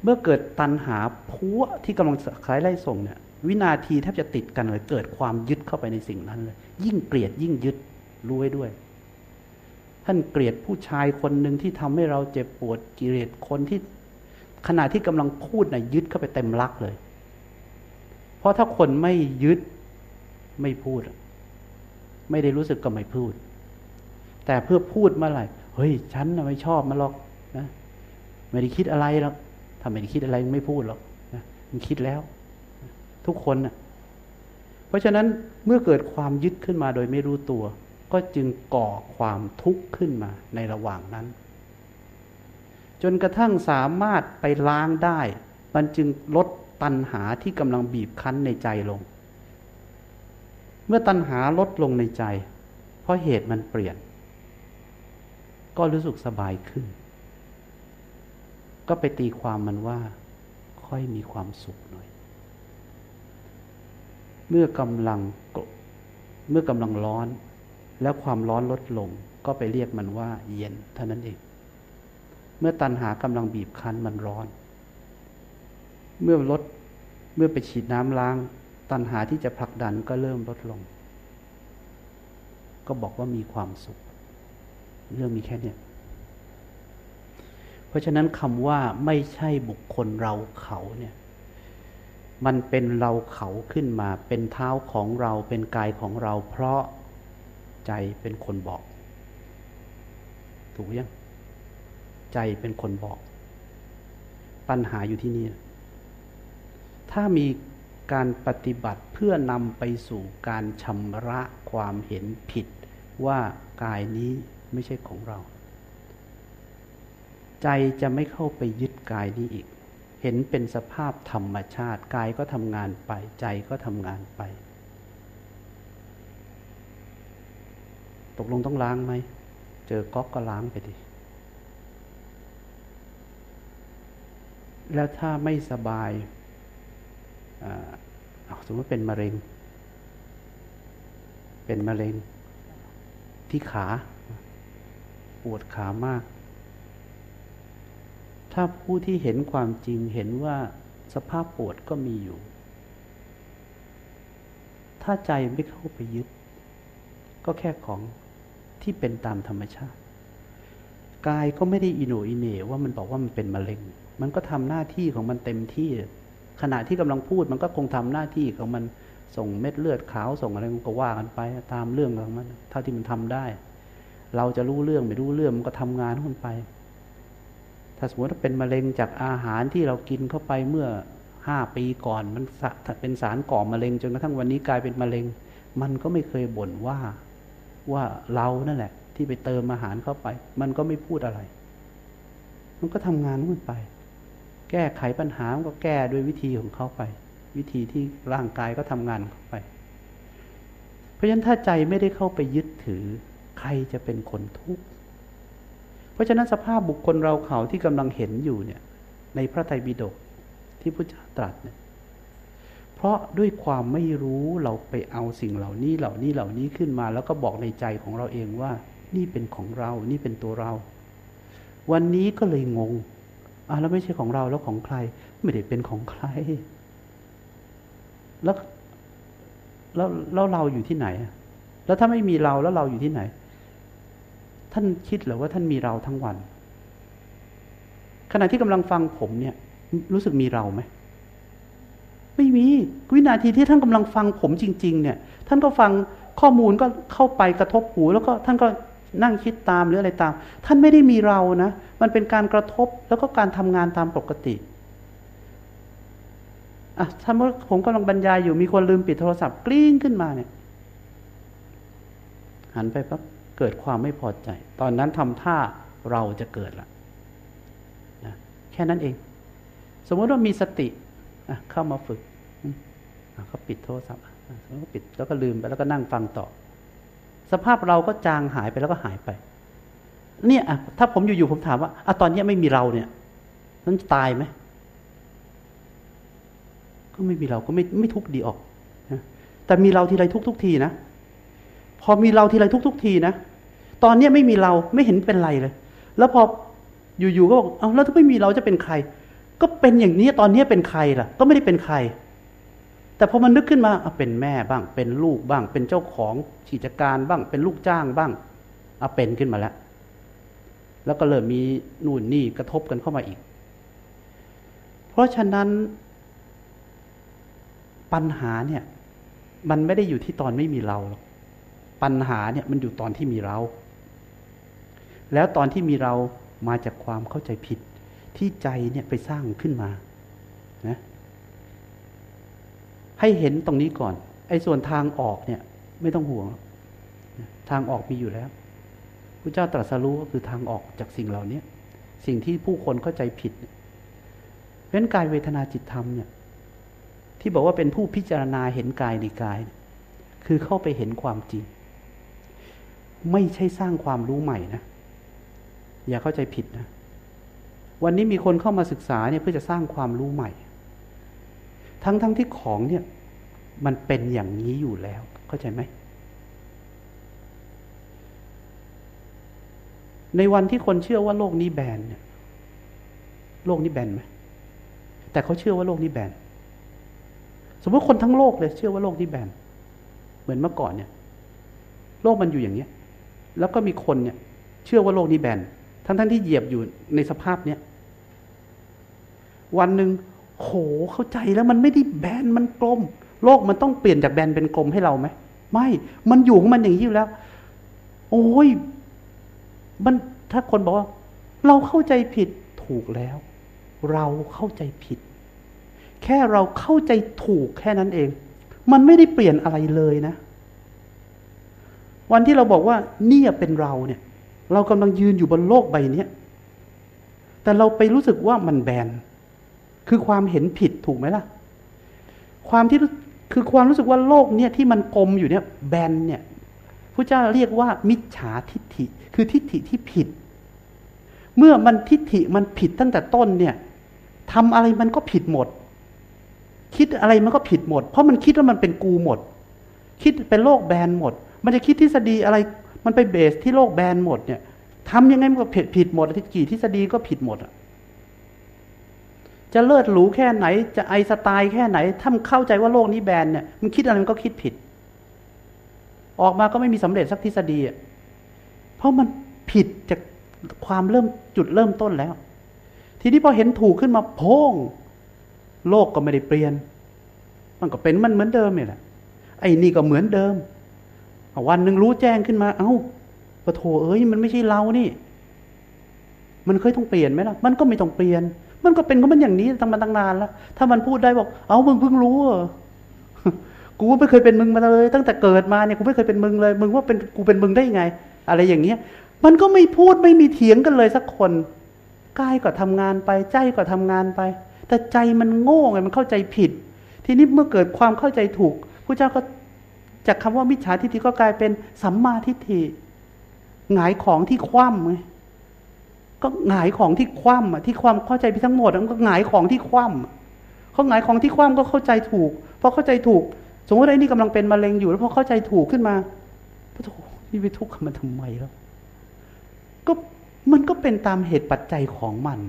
เมื่อเกิดตัณหาพัวที่กำลังสายไล่ส่งเนี่ย วินาทีแทบจะติดกันเลยเกิดความยึดเข้าไปในสิ่งนั้นเลย ยิ่งเกลียดยิ่งยึดรู้ไว้ด้วย ท่านเกลียดผู้ชายคนหนึ่งที่ทำให้เราเจ็บปวดเกลียดคนที่ขณะที่กำลังพูดนะ่ะยึดเข้าไปเต็มรักเลย เพราะถ้าคนไม่ยึดไม่พูด ไม่ได้รู้สึกก็ไม่พูด แต่เพื่อพูดเมื่อไหร่เฮ้ยฉันไม่ชอบมันหรอกนะไม่ได้คิดอะไรหรอกถ้าไม่ได้คิดอะไรไม่พูดหรอกนะมันคิดแล้ว ทุกคนนะ่ะเพราะฉะนั้นเมื่อเกิดความยึดขึ้นมาโดยไม่รู้ตัว ก็จึงก่อความทุกข์ขึ้นมาในระหว่างนั้น จนกระทั่งสามารถไปล้างได้ มันจึงลดตัณหาที่กำลังบีบคั้นในใจลง เมื่อตัณหาลดลงในใจ เพราะเหตุมันเปลี่ยน ก็รู้สึกสบายขึ้น ก็ไปตีความมันว่า ค่อยมีความสุขหน่อย เมื่อกำลังเมื่อกำลังร้อน แล้วความร้อนลดลง ก็ไปเรียกมันว่า เย็นเท่านั้นเอง เมื่อตันหากำลังบีบคั้นมันร้อน เมื่อลดเมื่อไปฉีดน้ำล้าง ตัณหาที่จะผลักดันก็เริ่มลดลง ก็บอกว่ามีความสุข เรื่องมีแค่เนี้ยเพราะฉะนั้นคำว่าไม่ใช่บุคคลเราเขาเนี่ย มันเป็นเราเขาขึ้นมา เป็นเท้าของเราเป็นกายของเรา เพราะใจเป็นคนบอก ถูกยังใจเป็นคนบอก ปัญหาอยู่ที่นี่ ถ้ามีการปฏิบัติเพื่อนำไปสู่การชำระความเห็นผิดว่ากายนี้ ไม่ใช่ของเรา ใจจะไม่เข้าไปยึดกายนี้อีก เห็นเป็นสภาพธรรมชาติ กายก็ทำงานไป ใจก็ทำงานไป ตกลงต้องล้างไหม เจอก๊อกก็ล้างไปดิ แล้วถ้าไม่สบายสมมติเป็นมะเร็ง เป็นมะเร็งที่ขา ปวดขามาก ถ้าผู้ที่เห็นความจริงเห็นว่าสภาพปวดก็มีอยู่ ถ้าใจไม่เข้าไปยึด ก็แค่ของที่เป็นตามธรรมชาติ กายก็ไม่ได้อิโนอิเนว่ามันบอกว่ามันเป็นมะเร็ง มันก็ทำหน้าที่ของมันเต็มที่ ขณะที่กำลังพูดมันก็คงทำหน้าที่ของมันส่งเม็ดเลือดขาวส่งอะไรก็ว่ากันไป ตามเรื่องของมันเท่าที่มันทำได้ เราจะรู้เรื่องไม่รู้เรื่องมันก็ทำงานของมันไป ถ้าสมมติว่าเป็นมะเร็งจากอาหารที่เรากินเข้าไปเมื่อห้าปีก่อนมันเป็นสารก่อมะเร็งจนกระทั่งวันนี้กลายเป็นมะเร็ง มันก็ไม่เคยบ่นว่าว่าเรานั่นแหละ ที่ไปเติมอาหารเข้าไป มันก็ไม่พูดอะไร มันก็ทำงานของมันไป แก้ไขปัญหาก็แก้ด้วยวิธีของเขาไป วิธีที่ร่างกายก็ทำงานเข้าไป เพราะฉะนั้นถ้าใจไม่ได้เข้าไปยึดถือ ใครจะเป็นคนทุกข์ เพราะฉะนั้นสภาพบุคคลเราเขาที่กำลังเห็นอยู่เนี่ยในพระไตรปิฎกที่พระเจ้าตรัสเนี่ยเพราะด้วยความไม่รู้เราไปเอาสิ่งเหล่านี้เหล่านี้เหล่านี้ขึ้นมา แล้วก็บอกในใจของเราเองว่า นี่เป็นของเรานี่เป็นตัวเรา วันนี้ก็เลยงงอะแล้วไม่ใช่ของเราแล้วของใคร ไม่ได้เป็นของใคร แล้วแล้วแล้วเราอยู่ที่ไหน แล้วถ้าไม่มีเราแล้วเราอยู่ที่ไหน ท่านคิดหรือว่าท่านมีเราทั้งวัน ขณะที่กำลังฟังผมเนี่ย รู้สึกมีเราไหมไม่มีวินาทีที่ท่านกำลังฟังผมจริง ๆ เนี่ย ท่านก็ฟังข้อมูลก็เข้าไปกระทบหู แล้วก็ท่านก็นั่งคิดตามหรืออะไรตาม ท่านไม่ได้มีเรานะ มันเป็นการกระทบแล้วก็การทำงานตามปกติอะถ้าเมื่อผมกำลังบรรยายอยู่มีคนลืมปิดโทรศัพท์กลิ้งขึ้นมาเนี่ย หันไปปั๊บ เกิดความไม่พอใจ ตอนนั้นทำท่าเราจะเกิดละนะแค่นั้นเอง สมมติว่ามีสติเข้ามาฝึกเขาปิดโทรศัพท์แล้วก็ปิดแล้วก็ลืมไปแล้วก็นั่งฟังต่อ สภาพเราก็จางหายไปแล้วก็หายไป เนี่ยถ้าผมอยู่ๆผมถามว่าอะตอนนี้ไม่มีเราเนี่ยนั้นตายไหมก็ไม่มีเราก็ไม่ไม่ทุกข์ดีออกแต่มีเราทีไรทุกทุกทีนะ พอมีเราทีไรทุกทุกทีนะ ตอนนี้ไม่มีเราไม่เห็นเป็นไรเลย แล้วพออยู่ๆก็บอกเอาแล้วถ้าไม่มีเราจะเป็นใคร ก็เป็นอย่างนี้ตอนนี้เป็นใครล่ะ ก็ไม่ได้เป็นใคร แต่พอมันนึกขึ้นมาเป็นแม่บ้าง เป็นลูกบ้าง เป็นเจ้าของกิจการบ้าง เป็นลูกจ้างบ้างเอาเป็นขึ้นมาแล้ว แล้วก็เริ่มมีนู่นนี่กระทบกันเข้ามาอีก เพราะฉะนั้น ปัญหาเนี่ย มันไม่ได้อยู่ที่ตอนไม่มีเราหรอกปัญหาเนี่ยมันอยู่ตอนที่มีเรา แล้วตอนที่มีเรามาจากความเข้าใจผิด ที่ใจเนี่ยไปสร้างขึ้นมานะให้เห็นตรงนี้ก่อน ไอ้ส่วนทางออกเนี่ย ไม่ต้องห่วง ทางออกมีอยู่แล้วพระเจ้าตรัสรู้ก็คือทางออกจากสิ่งเหล่านี้สิ่งที่ผู้คนเข้าใจผิดเพราะนั้นกายเวทนาจิตธรรมเนี่ย ที่บอกว่าเป็นผู้พิจารณาเห็นกายในกาย คือเข้าไปเห็นความจริง ไม่ใช่สร้างความรู้ใหม่นะ อย่าเข้าใจผิดนะ วันนี้มีคนเข้ามาศึกษาเนี่ยเพื่อจะสร้างความรู้ใหม่ ทั้งๆทที่ของเนี่ย มันเป็นอย่างนี้อยู่แล้ว เข้าใจไหมในวันที่คนเชื่อว่าโลกนี้แบนเนี่ยโลกนี้แบนไหมแต่เขาเชื่อว่าโลกนี้แบน สมมติคนทั้งโลกเลยเชื่อว่าโลกนี้แบน เหมือนเมื่อก่อนเนี่ย โลกมันอยู่อย่างเนี้ย แล้วก็มีคนเนี่ย เชื่อว่าโลกนี้แบน ทั้งทั้งที่เหยียบอยู่ในสภาพเนี้ยวันหนึ่งโหเข้าใจแล้วมันไม่ได้แบนมันกลม โลกมันต้องเปลี่ยนจากแบนเป็นกลมให้เราไหมไม่ มันอยู่ของมันอย่างนี้อยู่แล้ว โอ้ยมันถ้าคนบอกว่า เราเข้าใจผิดถูกแล้ว เราเข้าใจผิด แค่เราเข้าใจถูกแค่นั้นเอง มันไม่ได้เปลี่ยนอะไรเลยนะ วันที่เราบอกว่าเนี่ยเป็นเราเนี่ย เรากำลังยืนอยู่บนโลกใบนี้แต่เราไปรู้สึกว่ามันแบน คือความเห็นผิดถูกไหมล่ะ ความที่คือความรู้สึกว่าโลกเนี่ยที่มันกลมอยู่เนี่ยแบนเนี่ยพระเจ้าเรียกว่า มิจฉาทิฏฐิ คือทิฏฐิที่ผิด เมื่อมันทิฏฐิมันผิดตั้งแต่ต้นเนี่ยทำอะไรมันก็ผิดหมด คิดอะไรมันก็ผิดหมด เพราะมันคิดว่ามันเป็นกูหมด คิดเป็นโลกแบนหมด มันจะคิดทฤษฎีอะไร มันไปเบสที่โลกแบนหมดเนี่ยทำยังไงมันก็ผิดผิดหมดกี่ทฤษฎีก็ผิดหมดอะจะเลิศหรูแค่ไหน จะไอสไตล์แค่ไหน ถ้ามันเข้าใจว่าโลกนี้แบนเนี่ยมันคิดอะไรมันก็คิดผิด ออกมาก็ไม่มีสำเร็จสักทฤษฎีอะเพราะมันผิดจากความเริ่มจุดเริ่มต้นแล้ว ทีนี้พอเห็นถูกขึ้นมาโพ่งโลกก็ไม่ได้เปลี่ยน มันก็เป็นมันเหมือนเดิมเนี่ยแหละไอ้นี่ก็เหมือนเดิม วันหนึ่งรู้แจ้งขึ้นมา เอา้าปะโถเอ้ยมันไม่ใช่เรานี่ มันเคยต้องเปลี่ยนไหมล่ะ มันก็ไม่ต้องเปลี่ยน มันก็เป็นก็มันอย่างนี้ตั้งมาตั้งนานแล้ว ถ้ามันพูดได้บอก เอามึงเพิ่งรู้เหรอกูไม่เคยเป็นมึงมาเลย ตั้งแต่เกิดมาเนี่ยกูไม่เคยเป็นมึงเลย มึงว่าเป็นกูเป็นมึงได้ยังไง อะไรอย่างเงี้ย มันก็ไม่พูดไม่มีเถียงกันเลยสักคนกายก็ทำงานไปใจก็ทำงานไป แต่ใจมันโง่ไงมันเข้าใจผิด ทีนี้เมื่อเกิดความเข้าใจถูกพระเจ้าก็ จากคำว่ามิจฉาทิฏฐิก็กลายเป็นสัมมาทิฏฐิหงายของที่คว่ำไงก็หงายของที่คว่ำอะที่ความเข้าใจไปทั้งหมดมันก็หงายของที่คว่ำเขาหงายของที่คว่ำก็เข้าใจถูกพอเข้าใจถูก สมมติไอ้นี่กำลังเป็นมะเร็งอยู่แล้วพอเข้าใจถูกขึ้นมาพระโถนี่ไปทุกข์มันทำไมแล้วก็มันก็เป็นตามเหตุปัจจัยของมัน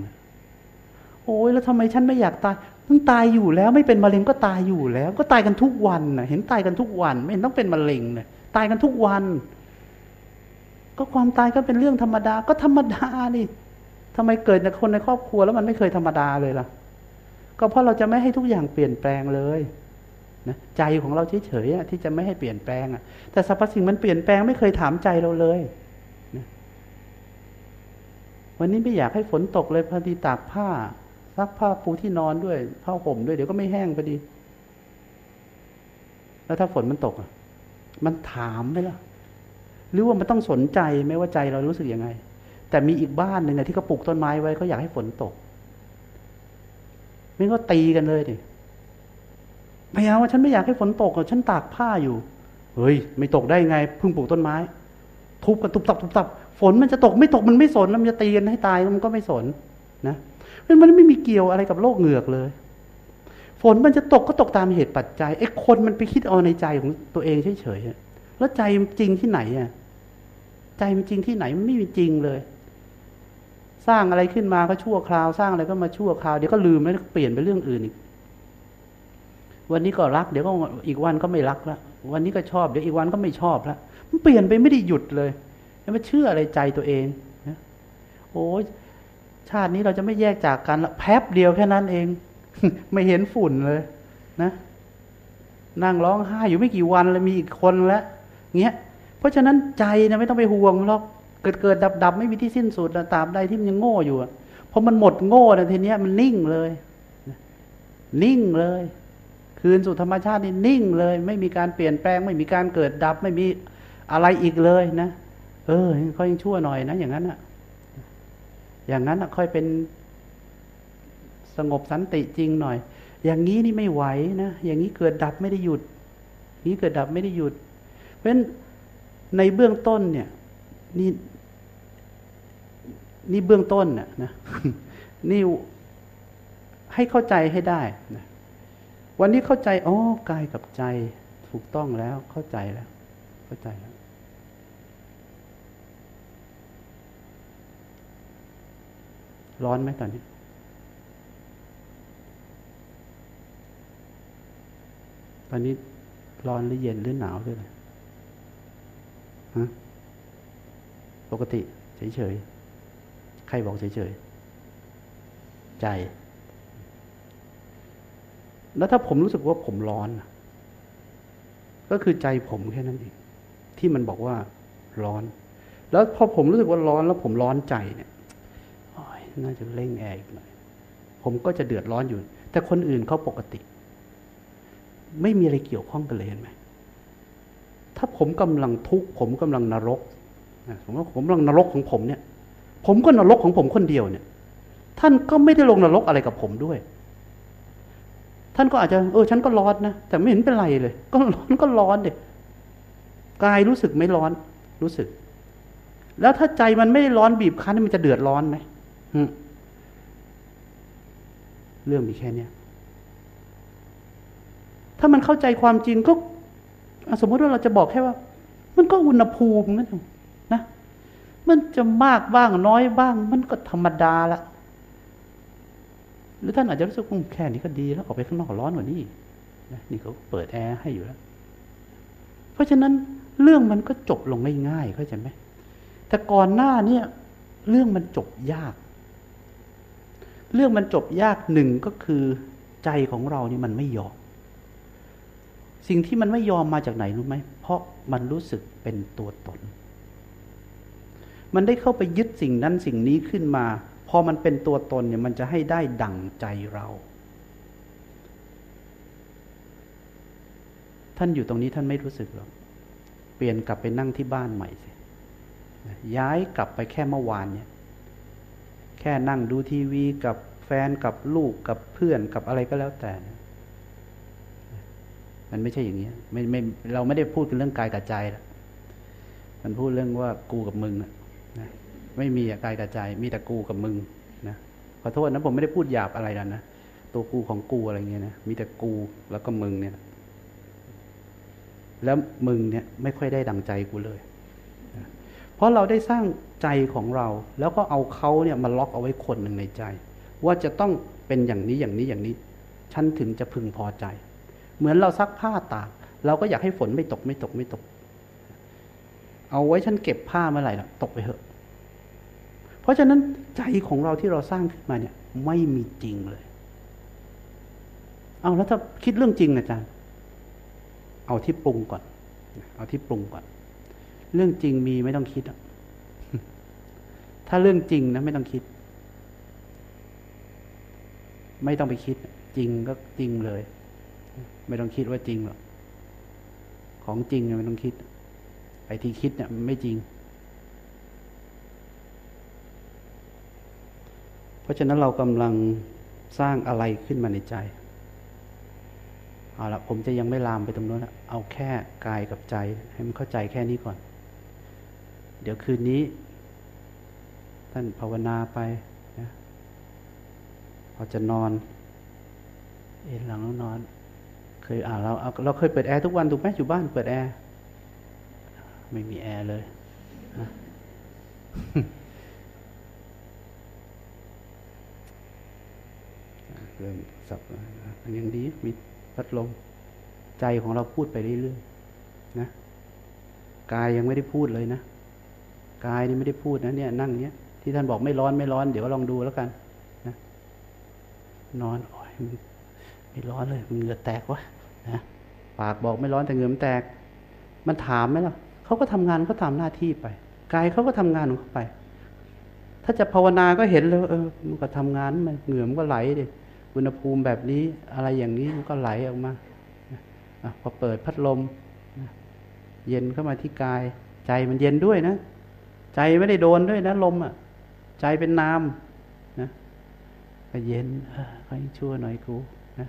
โอ้ยแล้วทำไมฉันไม่อยากตายมันตายอยู่แล้วไม่เป็นมะเร็งก็ตายอยู่แล้ว ก็ตายกันทุกวันนะเห็นตายกันทุกวัน ไม่เห็นต้องเป็นมะเร็งเลยตายกันทุกวัน ก็ความตายก็เป็นเรื่องธรรมดา ก็ธรรมดานี่ทำไมเกิดในคนในครอบครัวแล้วมันไม่เคยธรรมดาเลยล่ะ ก็เพราะเราจะไม่ให้ทุกอย่างเปลี่ยนแปลงเลยนะใจของเราเฉยๆที่จะไม่ให้เปลี่ยนแปลงอะ แต่สรรพสิ่งมันเปลี่ยนแปลงไม่เคยถามใจเราเลยวันนี้ไม่อยากให้ฝนตกเลยพอดีตากผ้า ซักผ้าปูที่นอนด้วยผ้าห่มด้วยเดี๋ยวก็ไม่แห้งพอดี แล้วถ้าฝนมันตกอะ มันถามไหมล่ะ หรือว่ามันต้องสนใจไหมว่าใจเรารู้สึกยังไง แต่มีอีกบ้านหนึ่งที่เขาปลูกต้นไม้ไว้เขาอยากให้ฝนตกไม่ก็ตีกันเลยดิไม่เอาว่าฉันไม่อยากให้ฝนตกฉันตากผ้าอยู่ เฮ้ย ไม่ตกได้ไงเพิ่งปลูกต้นไม้ ทุบกันทุบตับทุบตับฝนมันจะตกไม่ตกมันไม่สนแล้วมันจะตีกันให้ตายมันก็ไม่สนนะ มันไม่มีเกี่ยวอะไรกับโลกเหงือกเลย ฝนมันจะตกก็ตกตามเหตุปัจจัยไอ้คนมันไปคิดเอาในใจของตัวเองเฉยๆแล้วใจจริงที่ไหนอะใจมันจริงที่ไหนมันไม่มีจริงเลย สร้างอะไรขึ้นมาก็ชั่วคราว สร้างอะไรก็มาชั่วคราวเดี๋ยวก็ลืมแล้วเปลี่ยนไปเรื่องอื่นอีกวันนี้ก็รักเดี๋ยวก็อีกวันก็ไม่รักละวันนี้ก็ชอบเดี๋ยวอีกวันก็ไม่ชอบละมันเปลี่ยนไปไม่ได้หยุดเลยแล้วมาเชื่ออะไรใจตัวเองนะโอ้ ชาตินี้เราจะไม่แยกจากกันละแป๊บเดียวแค่นั้นเอง ไม่เห็นฝุ่นเลยนะนั่งร้องไห้อยู่ไม่กี่วันเลยมีอีกคนแล้วเงี้ย เพราะฉะนั้นใจนะไม่ต้องไปห่วงหรอกเกิดเกิดดับดับไม่มีที่สิ้นสุดนะตามใดที่มันยังโง่อยู่พอมันหมดโง่นะทีเนี้ยมันนิ่งเลย นิ่งเลย คืนสู่ธรรมชาตินี่นิ่งเลย ไม่มีการเปลี่ยนแปลง ไม่มีการเกิดดับ ไม่มีอะไรอีกเลยนะเออเขายังชั่วหน่อยนะอย่างนั้นอะ อย่างนั้นค่อยเป็นสงบสันติจริงหน่อย อย่างนี้นี่ไม่ไหวนะ อย่างนี้เกิดดับไม่ได้หยุด นี้เกิดดับไม่ได้หยุด เพราะฉะนั้นในเบื้องต้นเนี่ย นี่นี่เบื้องต้นน่ะนะนี่ให้เข้าใจให้ได้นะวันนี้เข้าใจ อ๋อกายกับใจถูกต้องแล้วเข้าใจแล้ว เข้าใจแล้ว ร้อนไหมตอนนี้ ตอนนี้ร้อนหรือเย็นหรือหนาวด้วยฮะปกติเฉยๆ ใครบอกเฉยๆ ใจ แล้วถ้าผมรู้สึกว่าผมร้อน ก็คือใจผมแค่นั้นเองที่มันบอกว่าร้อน แล้วพอผมรู้สึกว่าร้อนแล้วผมร้อนใจเนี่ย น่าจะเร่งแอร์อีกหน่อยผมก็จะเดือดร้อนอยู่ แต่คนอื่นเขาปกติ ไม่มีอะไรเกี่ยวข้องกันเลยเห็นไหมถ้าผมกำลังทุกข์ผมกำลังนรกผมว่าผมกำลังนรกของผมเนี่ย ผมก็นรกของผมคนเดียวเนี่ย ท่านก็ไม่ได้ลงนรกอะไรกับผมด้วย ท่านก็อาจจะ เออ ฉันก็ร้อนนะแต่ไม่เห็นเป็นไรเลย ก็ร้อนก็ร้อนเด็กกายรู้สึกไม่ร้อน รู้สึก แล้วถ้าใจมันไม่ร้อนบีบคั้นมันจะเดือดร้อนไหม เรื่องมีแค่เนี้ยถ้ามันเข้าใจความจริงก็สมมติว่าเราจะบอกแค่ว่า มันก็อุณหภูมินั่นนะ มันจะมากบ้างน้อยบ้าง มันก็ธรรมดาละหรือท่านอาจจะรู้สึกแค่นี้ก็ดีแล้วออกไปข้างนอกร้อนกว่านี้นะนี่เขาเปิดแอร์ให้อยู่แล้ว เพราะฉะนั้นเรื่องมันก็จบลงง่ายๆเข้าใจไหมแต่ก่อนหน้าเนี่ย เรื่องมันจบยาก เรื่องมันจบยากหนึ่งก็คือใจของเรานี่มันไม่ยอม สิ่งที่มันไม่ยอมมาจากไหนรู้ไหม เพราะมันรู้สึกเป็นตัวตน มันได้เข้าไปยึดสิ่งนั้นสิ่งนี้ขึ้นมา พอมันเป็นตัวตนเนี่ยมันจะให้ได้ดั่งใจเรา ท่านอยู่ตรงนี้ท่านไม่รู้สึกหรอก เปลี่ยนกลับไปนั่งที่บ้านใหม่สิย้ายกลับไปแค่เมื่อวานเนี่ย แค่นั่งดูทีวีกับแฟนกับลูกกับเพื่อนกับอะไรก็แล้วแต่ มันไม่ใช่อย่างนี้ไม่ไม่เราไม่ได้พูดกันเรื่องกายกับใจละมันพูดเรื่องว่ากูกับมึงนะไม่มีกายกับใจ มีแต่กูกับมึงนะขอโทษนะผมไม่ได้พูดหยาบอะไรแล้วนะตัวกูของกูอะไรเงี้ยนะมีแต่กูแล้วก็มึงเนี่ย แล้วมึงเนี่ย ไม่ค่อยได้ดังใจกูเลย ราะเราได้สร้างใจของเรา แล้วก็เอาเขาเนี่ยมาล็อกเอาไว้คนหนึ่งในใจ ว่าจะต้องเป็นอย่างนี้อย่างนี้อย่างนี้ ฉันถึงจะพึงพอใจ เหมือนเราซักผ้าตากเราก็อยากให้ฝนไม่ตกไม่ตกไม่ตก เอาไว้ฉันเก็บผ้าเมื่อไหร่ล่ะตกไปเถอะ เพราะฉะนั้นใจของเราที่เราสร้างขึ้นมาเนี่ย ไม่มีจริงเลย เอาแล้วถ้าคิดเรื่องจริงอาจารย์ เอาที่ปรุงก่อน เอาที่ปรุงก่อน เรื่องจริงมีไม่ต้องคิดถ้าเรื่องจริงนะไม่ต้องคิด ไม่ต้องไปคิด จริงก็จริงเลย ไม่ต้องคิดว่าจริงหรอกของจริงไม่ต้องคิดไอ้ที่คิดเนี่ยไม่จริง เพราะฉะนั้นเรากำลังสร้างอะไรขึ้นมาในใจเอาละผมจะยังไม่ลามไปตรงนู้นเอาแค่กายกับใจ ให้มันเข้าใจแค่นี้ก่อน เดี๋ยวคืนนี้ ท่านภาวนาไปนะพอจะนอน เอนหลังแล้วนอน เคยอ่าเราเราเคยเปิดแอร์ทุกวันถูกไหมอยู่บ้านเปิดแอร์ไม่มีแอร์เลยนะเริ่มสับยังดีมีพัดลมใจของเราพูดไปเรื่อยๆนะกายยังไม่ได้พูดเลยนะ กายนี่ไม่ได้พูดนะเนี่ย นั่งเนี้ยที่ท่านบอกไม่ร้อนไม่ร้อน เดี๋ยวลองดูแล้วกันนะนอนโอ้ยไม่ร้อนเลยเหงื่อแตกวะนะปากบอกไม่ร้อนแต่เหงื่อมันแตก มันถามไหมล่ะเขาก็ทำงานเขาทาหน้าที่ไปกายเขาก็ทำงานของเขาไป ถ้าจะภาวนาก็เห็นเลยเออมันก็ทำงานมันเหงื่อมันก็ไหลดิอุณหภูมิแบบนี้อะไรอย่างนี้มันก็ไหลออกมาอพอเปิดพัดลม เย็นเข้ามาที่กาย ใจมันเย็นด้วยนะ ใจไม่ได้โดนด้วยนะลมอะ ใจเป็นนามนะก็เย็นก็ยังชั่วหน่อยกูนะ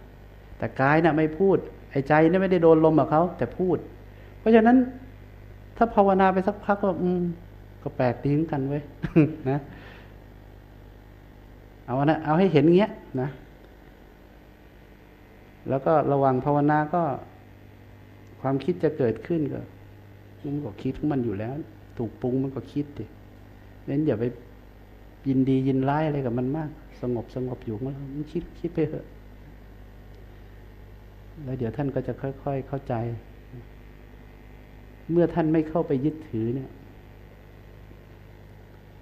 แต่กายนะ่ะไม่พูด ไอ้ใจนี่ไม่ได้โดนลมกับเขาแต่พูด เพราะฉะนั้น ถ้าภาวนาไปสักพักก็อืมก็แปลกดิ้งกันไว้นะเอานะเอาให้เห็นเงี้ยนะ แล้วก็ระวังภาวนาก็ ความคิดจะเกิดขึ้นก็มันก็คิดของมันอยู่แล้ว ถูกปรุงมันก็คิดดิเน้นอย่าไปยินดียินร้ายอะไรกับมันมาก สงบสงบอยู่มันคิดคิดไปเถอะ แล้วเดี๋ยวท่านก็จะค่อย ๆ เข้าใจ เมื่อท่านไม่เข้าไปยึดถือเนี่ย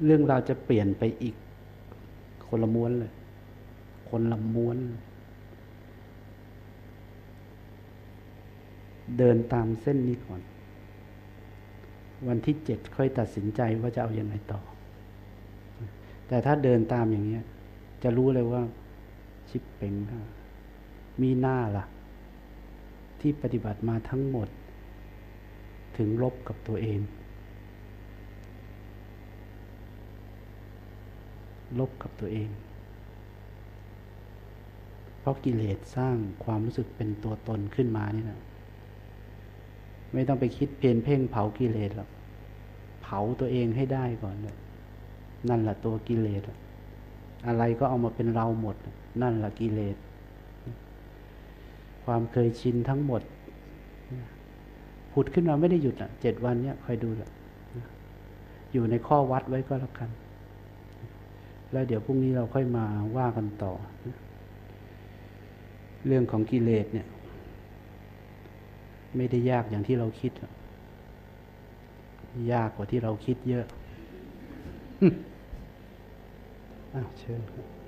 เรื่องราวจะเปลี่ยนไปอีก คนละม้วนเลย คนละม้วน เดินตามเส้นนี้ก่อน วันที่เจ็ดค่อยตัดสินใจว่าจะเอาอยัางไงต่อ แต่ถ้าเดินตามอย่างเนี้ย จะรู้เลยว่า ชิปเป่งมีหน้าล่ะ ที่ปฏิบัติมาทั้งหมด ถึงลบกับตัวเอง ลบกับตัวเอง เพราะกิเลสสร้างความรู้สึกเป็นตัวตนขึ้นมานี่นะ ไม่ต้องไปคิดเพียนเพ่งเผากิเลสหรอกเผาตัวเองให้ได้ก่อนเลยนั่นแหละตัวกิเลสอะไรก็เอามาเป็นเราหมด นั่นแหละกิเลส ความเคยชินทั้งหมดผุดขึ้นมาไม่ได้หยุดอะเจ็ดวันเนี้ยคอยดูละอยู่ในข้อวัดไว้ก็แล้วกัน แล้วเดี๋ยวพรุ่งนี้เราค่อยมาว่ากันต่อ เรื่องของกิเลสเนี่ย ไม่ได้ยากอย่างที่เราคิด ยากกว่าที่เราคิดเยอะอ้าวเชิญครับ